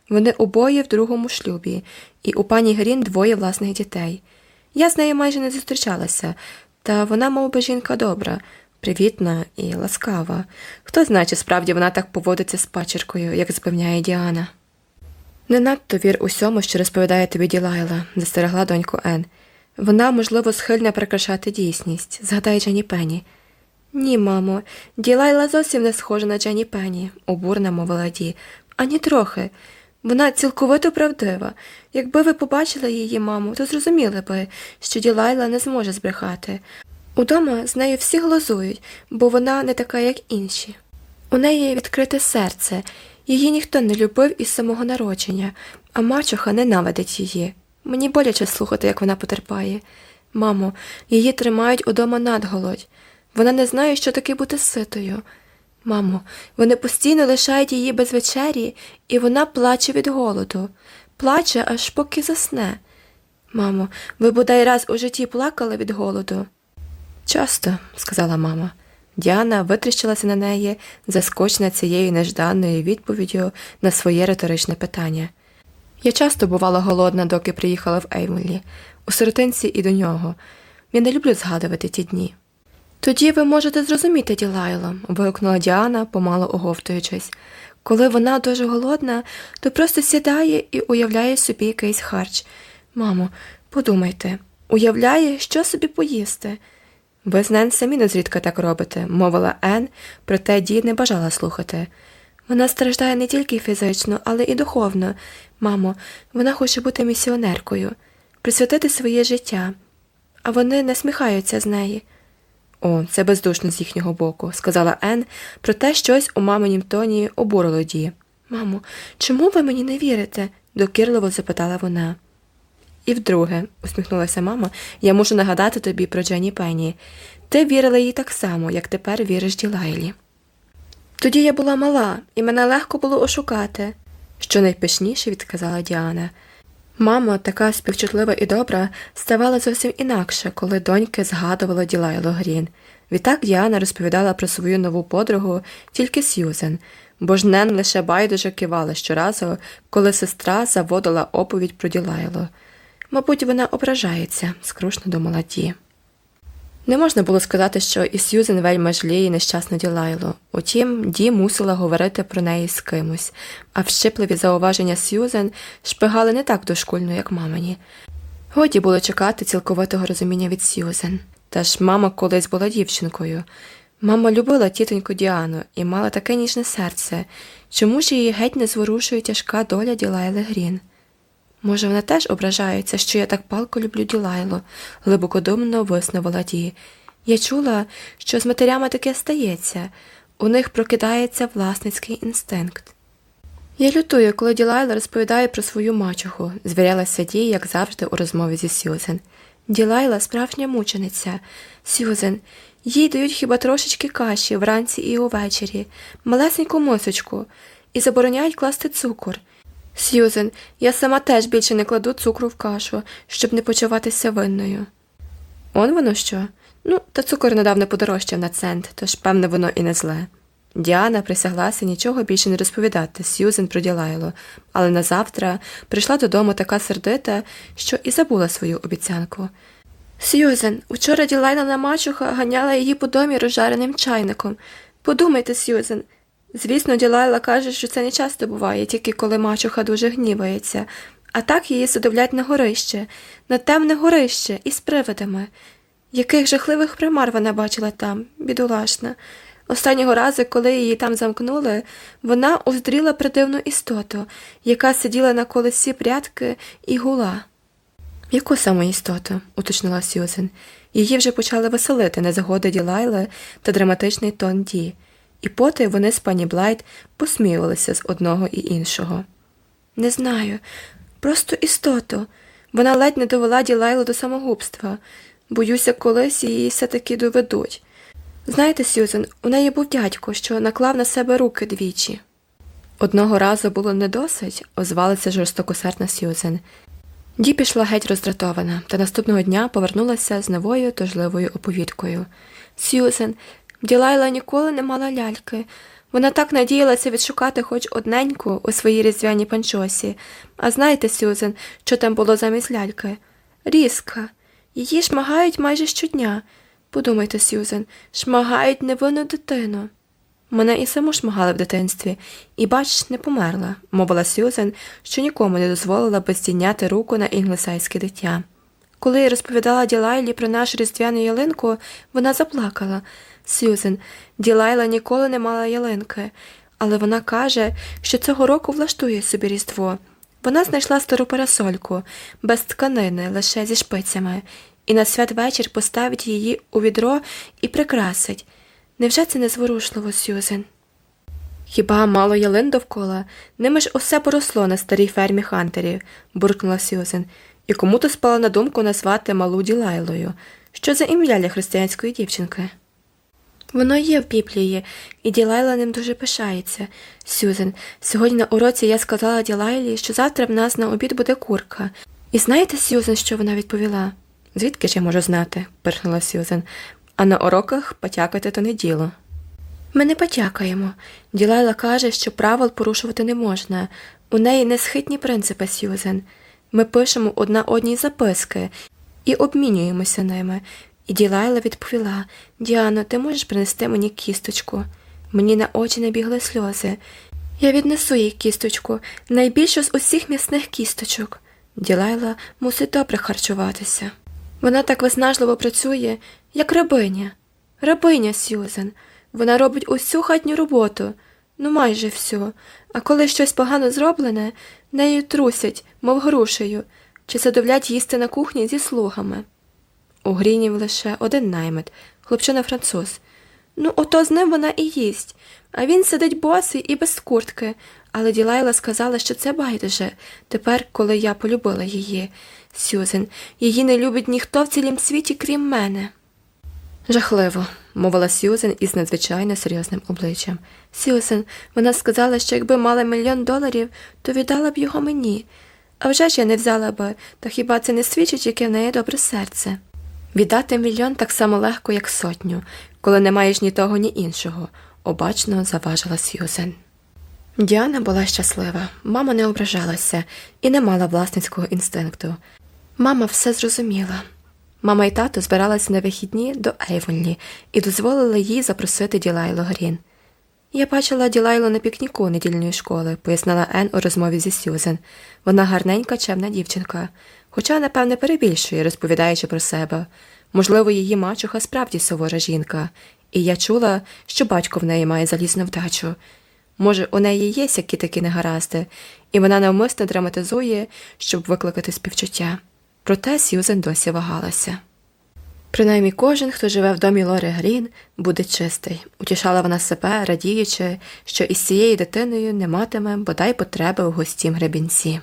Вони обоє в другому шлюбі, і у пані Грін двоє власних дітей. Я з нею майже не зустрічалася, та вона, мов би, жінка добра, привітна і ласкава. Хто знає, чи справді вона так поводиться з пачеркою, як запевняє Діана. Не надто вір усьому, що розповідає тобі Ділайла, застерегла доньку Ен. Вона, можливо, схильна прикрашати дійсність, згадай Дженні Пенні. Ні, мамо, Ділайла зовсім не схожа на Дженні Пенні, обурна мовила Ді. Ані трохи. Вона цілковито правдива. Якби ви побачили її, маму, то зрозуміли би, що Ділайла не зможе збрехати. Удома з нею всі глузують, бо вона не така, як інші. У неї відкрите серце, її ніхто не любив із самого народження, а мачуха ненавидить її. Мені боляче слухати, як вона потерпає. Мамо, її тримають удома надголодь. Вона не знає, що таке бути ситою. Мамо, вони постійно лишають її без вечері, і вона плаче від голоду, плаче, аж поки засне. Мамо, ви бодай раз у житті плакали від голоду. Часто, сказала мама. Діана витріщилася на неї, заскочена цією нежданною відповіддю на своє риторичне питання. Я часто бувала голодна, доки приїхала в Ейвонлі, у сиротинці і до нього. Я не люблю згадувати ті дні. Тоді ви можете зрозуміти, Ділайло, вигукнула Діана, помало оговтуючись. Коли вона дуже голодна, то просто сідає і уявляє собі якийсь харч. Мамо, подумайте, уявляє, що собі поїсти. Ви з Нен самі незрідка так робите, мовила Ен, проте Ді не бажала слухати. Вона страждає не тільки фізично, але і духовно. Мамо, вона хоче бути місіонеркою, присвятити своє життя, а вони насміхаються з неї. О, це бездушно з їхнього боку, сказала Ен, проте щось у маминім тоні обурило Ді. Мамо, чому ви мені не вірите? докірливо запитала вона. І вдруге, усміхнулася мама, я мушу нагадати тобі про Дженні Пенні. Ти вірила їй так само, як тепер віриш Ділайлі. Тоді я була мала, і мене легко було ошукати, що найпишніше відказала Діана. Мама, така співчутлива і добра, ставала зовсім інакше, коли доньки згадувала Ділайло Грін. Відтак Діана розповідала про свою нову подругу тільки Сьюзен, бо ж Нен лише байдуже кивала щоразу, коли сестра заводила оповідь про Ділайлу. Мабуть, вона ображається, скрушно думала Ді. Не можна було сказати, що і Сьюзен вельми жаліє нещасну Ділайлу. Утім, Ді мусила говорити про неї з кимось, а вщипливі зауваження Сьюзен шпигали не так дошкульно, як мамині. Годі було чекати цілковитого розуміння від Сьюзен. Та ж мама колись була дівчинкою. Мама любила тітоньку Діану і мала таке ніжне серце. Чому ж її геть не зворушує тяжка доля Ділайли Грін? Може, вона теж ображається, що я так палко люблю Ділайло, глибокодумно виснувала Ді. Я чула, що з матерями таке стається, у них прокидається власницький інстинкт. Я лютую, коли Ділайла розповідає про свою мачуху, звірялася Ді, як завжди, у розмові зі Сьюзен. Ділайла справжня мучениця. Сьюзен, їй дають хіба трошечки каші вранці і увечері, малесеньку мисочку, і забороняють класти цукор. Сьюзен, я сама теж більше не кладу цукру в кашу, щоб не почуватися винною. Он воно що? Ну, та цукор недавно подорожчав на цент, тож, певне, воно і не зле. Діана присяглася нічого більше не розповідати Сьюзен про Ділайло, але назавтра прийшла додому така сердита, що і забула свою обіцянку. Сьюзен, учора Ділайна мачуха ганяла її по домі розжареним чайником. Подумайте, Сьюзен, Звісно, Ділайла каже, що це не часто буває, тільки коли мачуха дуже гнівається, а так її задовлять на горище, на темне горище із привидами. Яких жахливих примар вона бачила там, бідолашна. Останнього разу, коли її там замкнули, вона уздріла придивну істоту, яка сиділа на колесі прядки і гула. Яку саме істоту? уточнила Сюзен. Її вже почали веселити незгоди Ділайли та драматичний тон Ді і поти вони з пані Блайт посміювалися з одного і іншого. Не знаю, просто істоту. Вона ледь не довела Ділайлу до самогубства. Боюся, колись її все таки доведуть. Знаєте, Сюзен, у неї був дядько, що наклав на себе руки двічі. Одного разу було не досить, озвалася жорстокосердна Сьюзен. Ді пішла геть роздратована, та наступного дня повернулася з новою тужливою оповідкою. Сьюзен, Ділайла ніколи не мала ляльки. Вона так надіялася відшукати хоч одненьку у своїй різдвяній панчосі. А знаєте, Сюзен, що там було замість ляльки? Різка. Її шмагають майже щодня. Подумайте, Сюзен, шмагають невинну дитину. Мене і саму шмагали в дитинстві, і, бач, не померла, мовила Сюзен, що нікому не дозволила бездійняти руку на інглесайське дитя. Коли я розповідала Ділайлі про нашу різдвяну ялинку, вона заплакала. Сюзен, Ділайла ніколи не мала ялинки, але вона каже, що цього року влаштує собі різдво. Вона знайшла стару парасольку, без тканини, лише зі шпицями, і на святвечір поставить її у відро і прикрасить. Невже це незворушливо, Сюзен? Хіба мало ялин довкола? Ними ж усе поросло на старій фермі Хантерів, буркнула Сюзен, і кому то спало на думку назвати малу Ділайлою. Що за ім'я для християнської дівчинки? Воно є в Біблії, і Ділайла ним дуже пишається. Сюзен, сьогодні на уроці я сказала Ділайлі, що завтра в нас на обід буде курка. І знаєте, Сюзен, що вона відповіла? Звідки ж я можу знати? пирхнула Сюзен. А на уроках потякати то не діло. Ми не потякаємо. Ділайла каже, що правил порушувати не можна. У неї несхитні принципи, Сюзен. Ми пишемо одна одній записки і обмінюємося ними. І Ділайла відповіла Діано, ти можеш принести мені кісточку? Мені на очі набігли сльози. Я віднесу їй кісточку, найбільшу з усіх м'ясних кісточок. Ділайла мусить добре харчуватися. Вона так виснажливо працює, як рабиня. Рабиня Сюзен. Вона робить усю хатню роботу, ну майже всю, а коли щось погано зроблене, нею трусять, мов грушею, чи задовлять їсти на кухні зі слугами. У Грінів лише один наймит, хлопчина француз. Ну, ото з ним вона і їсть, а він сидить босий і без куртки. Але Ділайла сказала, що це байдуже, тепер, коли я полюбила її. Сюзен, її не любить ніхто в цілім світі, крім мене. Жахливо, мовила Сюзен із надзвичайно серйозним обличчям. Сюзен, вона сказала, що якби мала мільйон доларів, то віддала б його мені. А вже ж я не взяла би, та хіба це не свідчить, яке в неї добре серце? Віддати мільйон так само легко, як сотню, коли не маєш ні того, ні іншого, обачно заважила Сьюзен. Діана була щаслива, мама не ображалася і не мала власницького інстинкту. Мама все зрозуміла. Мама і тато збиралися на вихідні до Ейвонлі і дозволили їй запросити Ділайло Грін. Я бачила Ділайло на пікніку недільної школи, пояснила Ен у розмові зі Сюзен. Вона гарненька, чемна дівчинка хоча, напевне, перебільшує, розповідаючи про себе. Можливо, її мачуха справді сувора жінка, і я чула, що батько в неї має залізну вдачу. Може, у неї є сякі такі негаразди, і вона навмисно драматизує, щоб викликати співчуття. Проте Сьюзен досі вагалася. Принаймні кожен, хто живе в домі Лори Грін, буде чистий, утішала вона себе, радіючи, що із цією дитиною не матиме бодай потреби у гостім гребінці.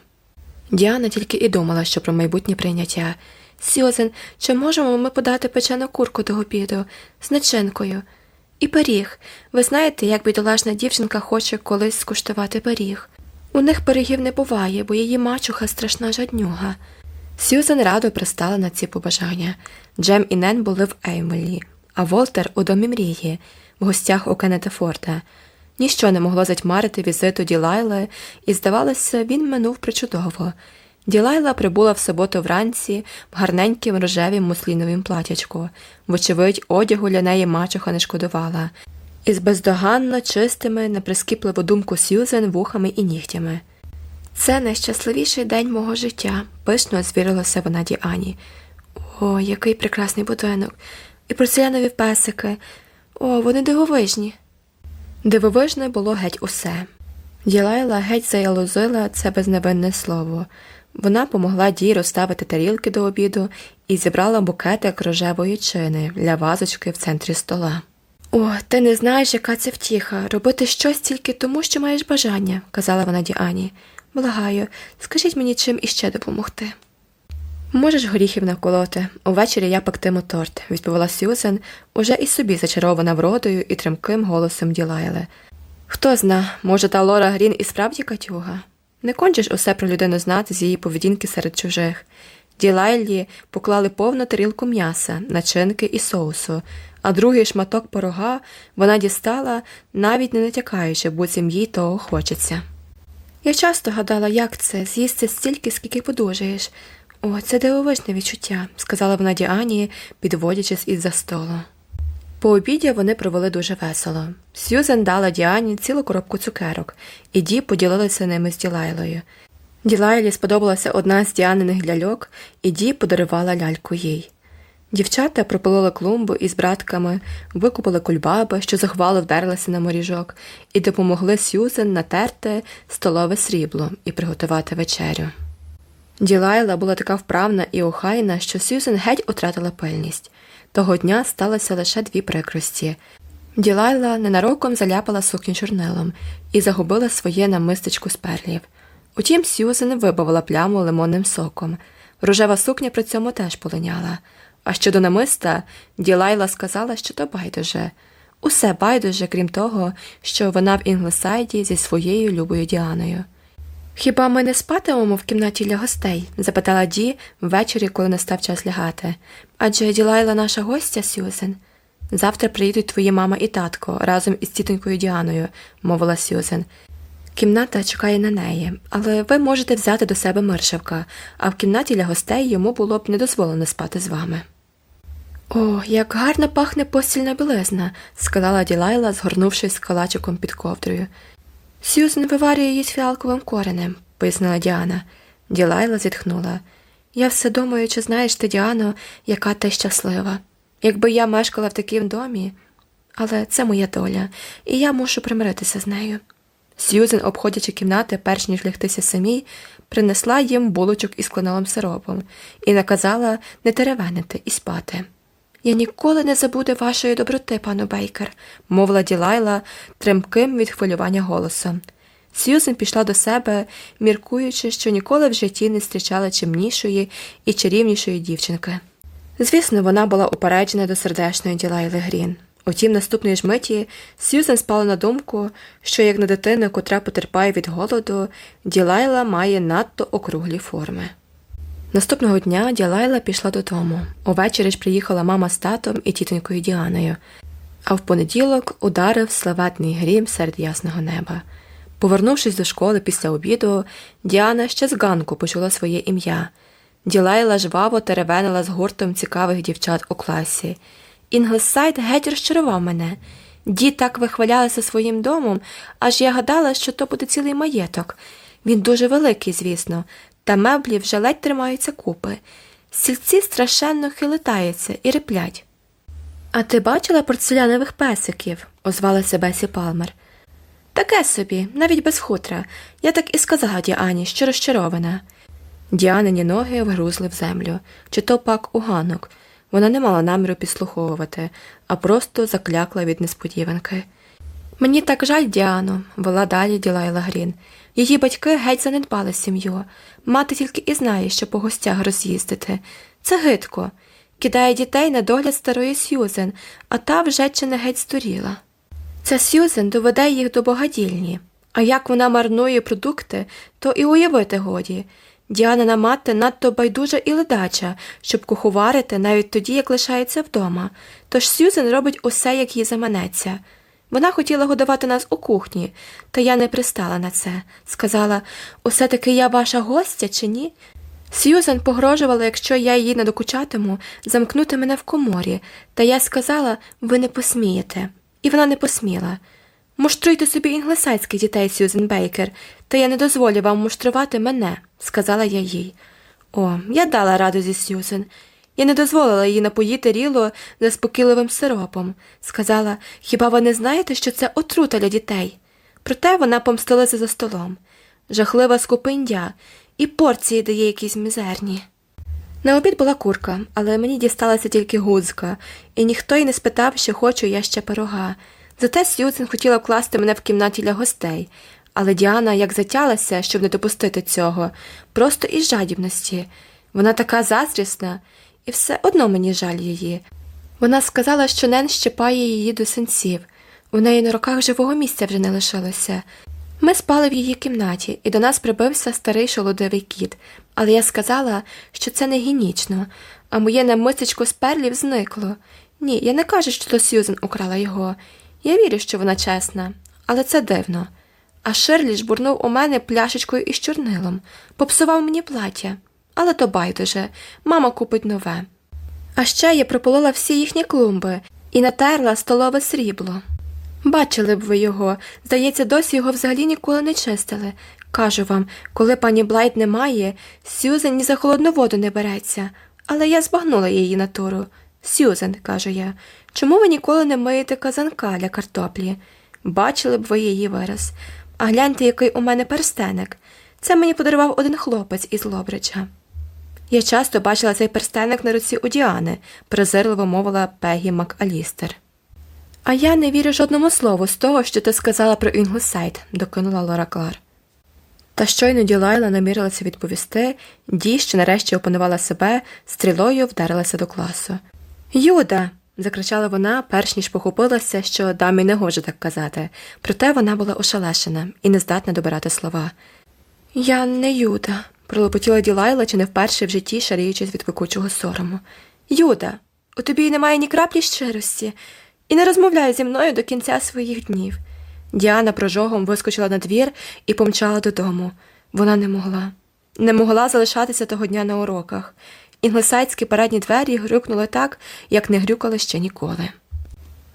Діана тільки і думала, що про майбутнє прийняття. Сьозен, чи можемо ми подати печену курку до обіду з начинкою? І пиріг. Ви знаєте, як бідолашна дівчинка хоче колись скуштувати пиріг. У них пирігів не буває, бо її мачуха страшна жаднюга. Сьюзен радо пристала на ці побажання. Джем і Нен були в Еймелі, а Волтер у домі мрії, в гостях у Кеннета Форта. Ніщо не могло затьмарити візиту Ділайли, і, здавалося, він минув причудово. Ділайла прибула в суботу вранці в гарненьким рожевім мусліновім платячку. Вочевидь, одягу для неї мачуха не шкодувала, із бездоганно чистими, на прискіпливу думку Сьюзен вухами і нігтями. Це найщасливіший день мого життя, пишно звірилася вона Діані. О, який прекрасний будинок, і порцелянові песики. О, вони дивовижні. Дивовижне було геть усе. Ділайла геть заялозила це безневинне слово. Вона помогла дій розставити тарілки до обіду і зібрала букетик рожевої чини для вазочки в центрі стола. О, ти не знаєш, яка це втіха, робити щось тільки тому, що маєш бажання, казала вона Діані. Благаю, скажіть мені, чим іще допомогти. Можеш горіхів наколоти. Увечері я пектиму торт, відповіла Сюзен, уже і собі зачарована вродою і тремким голосом Ділайли. Хто зна, може, та Лора Грін і справді катюга? Не кончиш усе про людину знати з її поведінки серед чужих. Ділайлі поклали повну тарілку м'яса, начинки і соусу, а другий шматок порога вона дістала, навіть не натякаючи, буцім їй того хочеться. Я часто гадала, як це з'їсти стільки, скільки подужаєш. О, це дивовижне відчуття, сказала вона Діані, підводячись із за столу. По обіді вони провели дуже весело. Сьюзен дала Діані цілу коробку цукерок, і Ді поділилися ними з Ділайлою. Ділайлі сподобалася одна з Діаниних ляльок, і Ді подарувала ляльку їй. Дівчата пропилили клумбу із братками, викупили кульбаби, що захвало вдерлися на моріжок, і допомогли Сьюзен натерти столове срібло і приготувати вечерю. Ділайла була така вправна і охайна, що Сьюзен геть утратила пильність. Того дня сталося лише дві прикрості. Ділайла ненароком заляпала сукню чорнилом і загубила своє намистечку з перлів. Утім, Сьюзен вибавила пляму лимонним соком. Рожева сукня при цьому теж полиняла. А щодо намиста, Ділайла сказала, що то байдуже. Усе байдуже, крім того, що вона в Інглесайді зі своєю любою Діаною. Хіба ми не спатимемо в кімнаті для гостей? запитала Ді ввечері, коли настав час лягати. Адже Ділайла наша гостя, Сюзен. Завтра приїдуть твої мама і татко разом із тітонькою Діаною, мовила Сюзен. Кімната чекає на неї, але ви можете взяти до себе Миршевка, а в кімнаті для гостей йому було б не дозволено спати з вами. О, як гарно пахне постільна білизна, сказала Ділайла, згорнувшись з калачиком під ковдрою. Сьюзен виварює її з фіалковим коренем, пояснила Діана. Ділайла зітхнула. Я все думаю, чи знаєш ти, Діано, яка ти щаслива. Якби я мешкала в такому домі, але це моя доля, і я мушу примиритися з нею. Сьюзен, обходячи кімнати, перш ніж лягтися самій, принесла їм булочок із клоновим сиропом і наказала не теревенити і спати. Я ніколи не забуду вашої доброти, пану Бейкер, мовила Ділайла тремким від хвилювання голосом. Сьюзен пішла до себе, міркуючи, що ніколи в житті не зустрічала чимнішої і чарівнішої дівчинки. Звісно, вона була упереджена до сердечної Ділайли Грін. Утім, наступної ж миті Сьюзен спала на думку, що як на дитину, котра потерпає від голоду, Ділайла має надто округлі форми. Наступного дня Ділайла пішла додому. Увечері ж приїхала мама з татом і тітонькою Діаною, а в понеділок ударив славетний грім серед ясного неба. Повернувшись до школи після обіду, Діана ще з ганку почула своє ім'я. Ділайла жваво теревенила з гуртом цікавих дівчат у класі. Інглсайд геть розчарував мене. Ді так вихвалялася своїм домом, аж я гадала, що то буде цілий маєток. Він дуже великий, звісно, та меблі вже ледь тримаються купи. Стільці страшенно хилитаються і риплять. А ти бачила порцелянових песиків? озвалася Бесі Палмер. Таке собі, навіть без хутра. Я так і сказала Діані, що розчарована. Діанині ноги вгрузли в землю, чи то пак у ганок. Вона не мала наміру підслуховувати, а просто заклякла від несподіванки. Мені так жаль, Діано, вела далі Ділайла Грін. Її батьки геть занедбали сім'ю. Мати тільки і знає, що по гостях роз'їздити. Це гидко. Кидає дітей на догляд старої Сьюзен, а та вже чи не геть стуріла. Ця Сьюзен доведе їх до богадільні, а як вона марнує продукти, то і уявити годі. Діанина мати надто байдужа і ледача, щоб куховарити навіть тоді, як лишається вдома, тож Сьюзен робить усе, як їй заманеться. Вона хотіла годувати нас у кухні, та я не пристала на це. Сказала усе таки я ваша гостя чи ні? Сьюзен погрожувала, якщо я її не докучатиму, замкнути мене в коморі, та я сказала ви не посмієте. І вона не посміла. Муштруйте собі інглесайських дітей, Сьюзен Бейкер, та я не дозволю вам муштрувати мене, сказала я їй. О, я дала раду зі Сьюзен. Я не дозволила їй напоїти ріло заспокійливим сиропом. Сказала, хіба ви не знаєте, що це отрута для дітей? Проте вона помстилася за столом. Жахлива скупиндя, і порції дає якісь мізерні. На обід була курка, але мені дісталася тільки гудзка, і ніхто й не спитав, що хочу я ще пирога. Зате Сьюзен хотіла вкласти мене в кімнаті для гостей, але Діана як затялася, щоб не допустити цього, просто із жадібності. Вона така заздрісна, і все одно мені жаль її. Вона сказала, що Нен щепає її до синців. У неї на руках живого місця вже не лишилося. Ми спали в її кімнаті, і до нас прибився старий шолодивий кіт, але я сказала, що це не гінічно, а моє намисечко з перлів зникло. Ні, я не кажу, що то Сьюзен украла його. Я вірю, що вона чесна, але це дивно. А Ширлі жбурнув у мене пляшечкою із чорнилом, попсував мені плаття. Але то байдуже, мама купить нове. А ще я прополола всі їхні клумби і натерла столове срібло. Бачили б ви його, здається, досі його взагалі ніколи не чистили. Кажу вам, коли пані Блайт немає, Сюзен ні за холодну воду не береться, але я збагнула її натуру. Сюзен, кажу я, чому ви ніколи не миєте казанка для картоплі? Бачили б ви її вираз. А гляньте, який у мене перстеник. Це мені подарував один хлопець із Лобрича. Я часто бачила цей перстеник на руці у Діани, презирливо мовила Пегі МакАлістер. А я не вірю жодному слову з того, що ти сказала про Інглсайд, докинула Лора Клар. Та щойно Ділайла намірилася відповісти, Ді, що нарешті опанувала себе, стрілою вдарилася до класу. Юда. закричала вона, перш ніж похопилася, що дамі не гоже так казати, проте вона була ошелешена і не здатна добирати слова. Я не Юда, пролопотіла Ділайла, чи не вперше в житті шаріючись від пекучого сорому. Юда, у тобі немає ні краплі щирості, і не розмовляй зі мною до кінця своїх днів. Діана прожогом вискочила на двір і помчала додому. Вона не могла, не могла залишатися того дня на уроках. Інглесайські парадні двері грюкнули так, як не грюкали ще ніколи.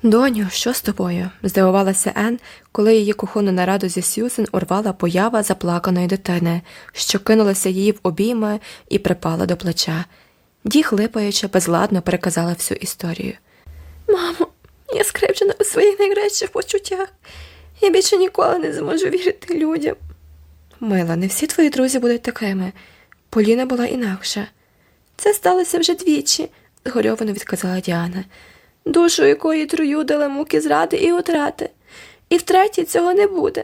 Доню, що з тобою? здивувалася Ен, коли її кухонну нараду зі Сюзен урвала поява заплаканої дитини, що кинулася її в обійми і припала до плеча. Ді, хлипаючи, безладно переказала всю історію. Мамо, я скрипчена у своїх найкращих почуттях. Я більше ніколи не зможу вірити людям. Мила, не всі твої друзі будуть такими. Поліна була інакша. Це сталося вже двічі, згорьовано відказала Діана, душу якої трую дали муки зради і утрати. І втретє цього не буде.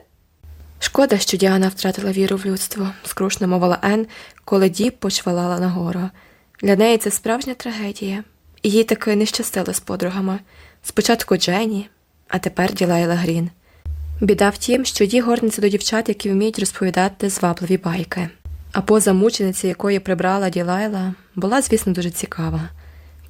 Шкода, що Діана втратила віру в людство, скрушно мовила Ен, коли діб почвалала нагору. Для неї це справжня трагедія, їй таки не щастило з подругами. Спочатку Дженні, а тепер Ділайла Грін. Біда в тім, що ді горниця до дівчат, які вміють розповідати звабливі байки. А поза мучениця, якої прибрала Ділайла, була, звісно, дуже цікава.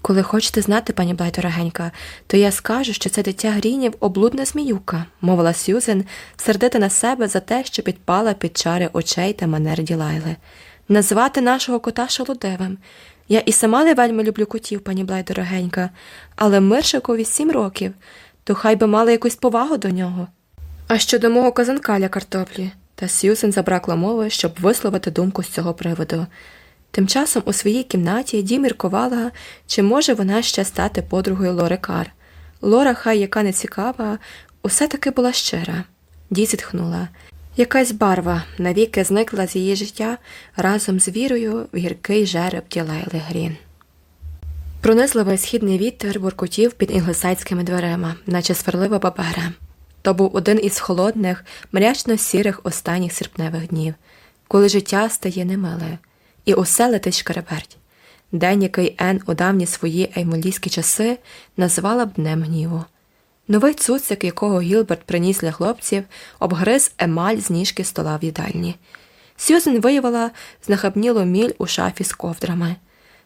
Коли хочете знати, пані Блайторагенька, то я скажу, що це дитя Грінів облудна зміюка, мовила Сюзен, сердита на себе за те, що підпала під чари очей та манер Ділайли. Назвати нашого кота шолодевим. Я і сама не вельми люблю котів, пані Блайдорогенька, але Миршикові сім років, то хай би мали якусь повагу до нього. А щодо мого казанка для картоплі, та Сьюзен забракла мови, щоб висловити думку з цього приводу. Тим часом у своїй кімнаті Ді міркувала, чи може вона ще стати подругою Лори Кар. Лора, хай яка не цікава, усе таки була щира. Ді зітхнула. Якась барва навіки зникла з її життя разом з вірою в гіркий жереб Ділайли Грін. Пронизливий східний вітер буркотів під інглесайськими дверима, наче сверлива бабера. То був один із холодних, мрячно сірих останніх серпневих днів, коли життя стає немиле, і усе летить шкареберть. День, який Ен у давні свої еймолійські часи назвала б днем гніву. Новий цуцик, якого Гілберт приніс для хлопців, обгриз емаль з ніжки стола в їдальні. Сюзен виявила знахабнілу міль у шафі з ковдрами.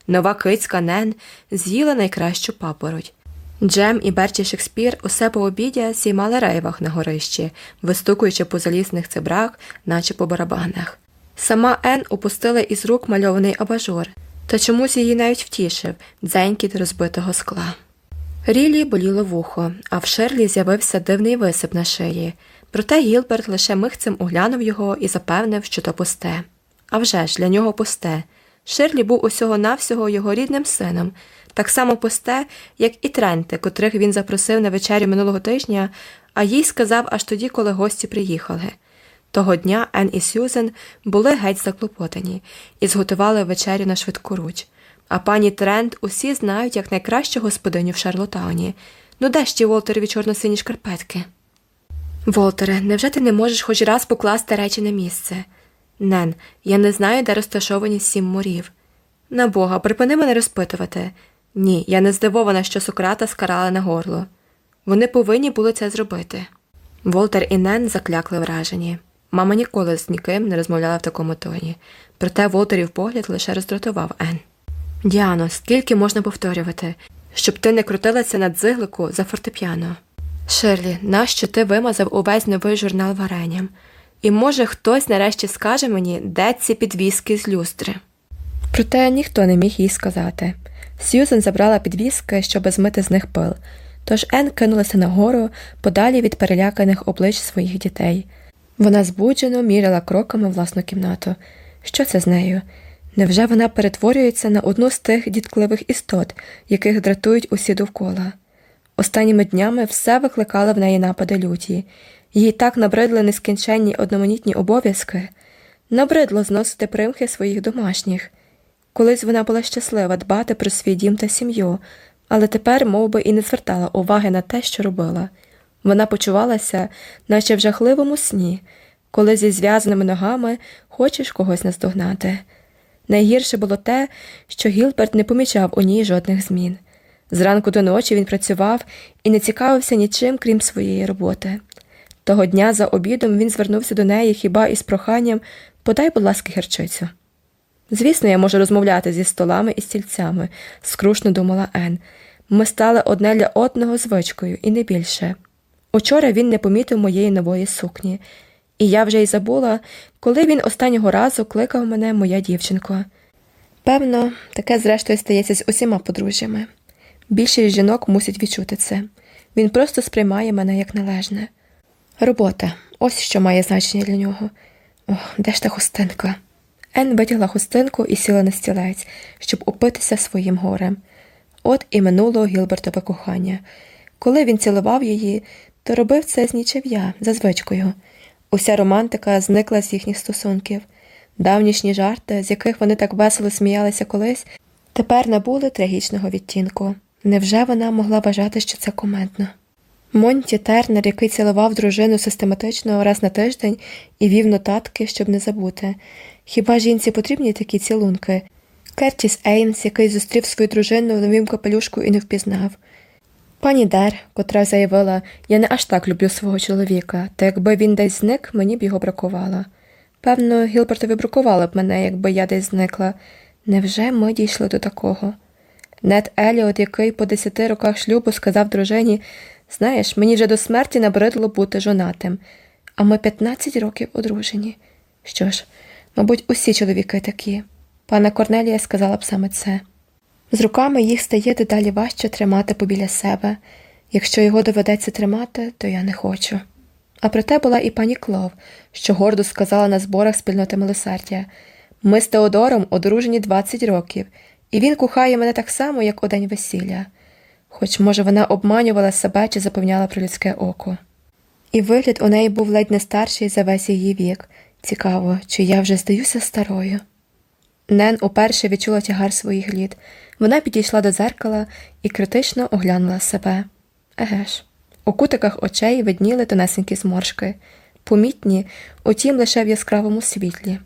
Нова кицька Нен з'їла найкращу папороть. Джем і Берчі Шекспір усе по обідя сіймали рейвах на горищі, вистукуючи по залізних цибрах, наче по барабанах. Сама Ен опустила із рук мальований абажур, та чомусь її навіть втішив дзенькіт розбитого скла. Рілі боліло вухо, а в Шерлі з'явився дивний висип на шиї, проте Гілберт лише михцем оглянув його і запевнив, що то пусте. А вже ж для нього пусте. Ширлі був усього навсього його рідним сином, так само пусте, як і Тренти, котрих він запросив на вечерю минулого тижня, а їй сказав аж тоді, коли гості приїхали. Того дня Ен і Сюзен були геть заклопотані і зготували вечерю на швидку руч. А пані Трент усі знають як найкращу господиню в Шарлотауні. Ну де ті Волтерові чорно-сині шкарпетки? Волтере, невже ти не можеш хоч раз покласти речі на місце? Нен, я не знаю, де розташовані сім морів. На бога, припини мене розпитувати. Ні, я не здивована, що Сократа скарали на горло. Вони повинні були це зробити. Волтер і Нен заклякли вражені. Мама ніколи з ніким не розмовляла в такому тоні, проте Волтерів погляд лише роздратував Ен. Діано, скільки можна повторювати, щоб ти не крутилася на дзиглику за фортепіано? Ширлі, нащо ти вимазав увесь новий журнал варенням? І може хтось нарешті скаже мені, де ці підвіски з люстри? Проте ніхто не міг їй сказати. Сьюзен забрала підвіски, щоб змити з них пил, тож Ен кинулася нагору подалі від переляканих облич своїх дітей. Вона збуджено міряла кроками власну кімнату. Що це з нею? Невже вона перетворюється на одну з тих діткливих істот, яких дратують усі довкола? Останніми днями все викликало в неї напади люті, їй так набридли нескінченні одноманітні обов'язки, набридло зносити примхи своїх домашніх. Колись вона була щаслива дбати про свій дім та сім'ю, але тепер мов би, і не звертала уваги на те, що робила. Вона почувалася, наче в жахливому сні, коли зі зв'язаними ногами хочеш когось наздогнати. Найгірше було те, що Гілберт не помічав у ній жодних змін. Зранку до ночі він працював і не цікавився нічим, крім своєї роботи. Того дня за обідом він звернувся до неї хіба із проханням подай, будь ласка, гірчицю. Звісно, я можу розмовляти зі столами і стільцями, скрушно думала Ен. Ми стали одне для одного звичкою, і не більше. Учора він не помітив моєї нової сукні, і я вже й забула, коли він останнього разу кликав мене моя дівчинко. Певно, таке зрештою стається з усіма подружжями. Більшість жінок мусять відчути це. Він просто сприймає мене як належне. Робота ось що має значення для нього. Ох, де ж та хустинка? Ен витягла хустинку і сіла на стілець, щоб упитися своїм горем. От і минуло Гілбертове кохання. Коли він цілував її, то робив це з нічев'я, за звичкою. Уся романтика зникла з їхніх стосунків. Давнішні жарти, з яких вони так весело сміялися колись, тепер набули трагічного відтінку. Невже вона могла вважати, що це коментно? Монті Тернер, який цілував дружину систематично раз на тиждень і вів нотатки, щоб не забути. Хіба жінці потрібні такі цілунки? Кертіс Еймс, який зустрів свою дружину в новім капелюшку і не впізнав. Пані Дер, котра заявила, я не аж так люблю свого чоловіка, та якби він десь зник, мені б його бракувало. Певно, Гілбертові бракувало б мене, якби я десь зникла. Невже ми дійшли до такого? Нед Еліот, який по десяти роках шлюбу сказав дружині Знаєш, мені вже до смерті набридло бути жонатим, а ми 15 років одружені. Що ж, мабуть, усі чоловіки такі. Пана Корнелія сказала б саме це. З руками їх стає дедалі важче тримати побіля себе. Якщо його доведеться тримати, то я не хочу. А проте була і пані Клов, що гордо сказала на зборах спільноти милосердя ми з Теодором одружені 20 років, і він кохає мене так само, як у день весілля хоч, може, вона обманювала себе чи запевняла про людське око. І вигляд у неї був ледь не старший за весь її вік. Цікаво, чи я вже здаюся старою. Нен уперше відчула тягар своїх літ. Вона підійшла до дзеркала і критично оглянула себе. Еге ж, у кутиках очей видніли тонесенькі зморшки, помітні, утім лише в яскравому світлі.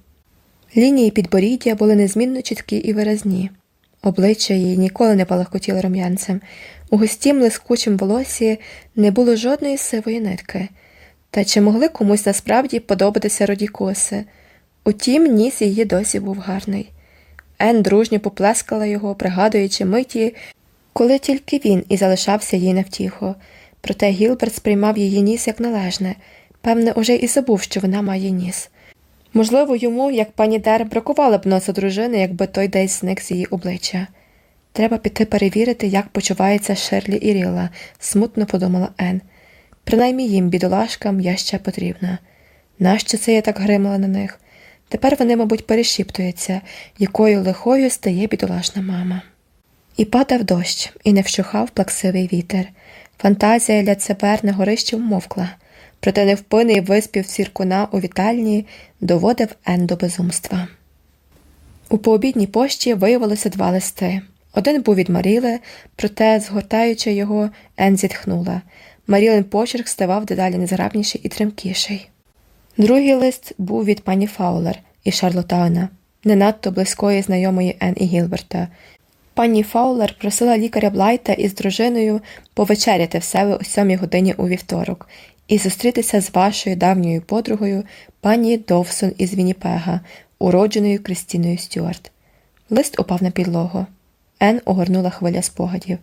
Лінії підборіддя були незмінно чіткі і виразні. Обличчя її ніколи не палахкотіло рум'янцем, у густім лискучім волосі не було жодної сивої нитки, та чи могли комусь насправді подобатися роді коси? Утім, ніс її досі був гарний. Ен дружньо поплескала його, пригадуючи миті, коли тільки він і залишався їй навтіху. Проте Гілберт сприймав її ніс як належне, певне, уже і забув, що вона має ніс. Можливо, йому, як пані Дер, бракувало б носа дружини, якби той десь зник з її обличчя. Треба піти перевірити, як почувається Шерлі і Ріла, смутно подумала Ен. Принаймні їм, бідолашкам, я ще потрібна. Нащо це я так гримала на них? Тепер вони, мабуть, перешіптуються, якою лихою стає бідолашна мама. І падав дощ, і не вщухав плаксивий вітер. Фантазія ляцебер на горищі вмовкла, проте невпинний виспів ціркуна у вітальні доводив Ен до безумства. У пообідній пошті виявилося два листи. Один був від Маріли, проте, згортаючи його, Ен зітхнула. Марілин почерк ставав дедалі незграбніший і тремкіший. Другий лист був від пані Фаулер і Шарлоттауна, не надто близької знайомої Ен і Гілберта. Пані Фаулер просила лікаря Блайта із дружиною повечеряти в себе о сьомій годині у вівторок і зустрітися з вашою давньою подругою пані Довсон із Вінніпега, уродженою Кристіною Стюарт. Лист упав на підлогу. Ен огорнула хвиля спогадів.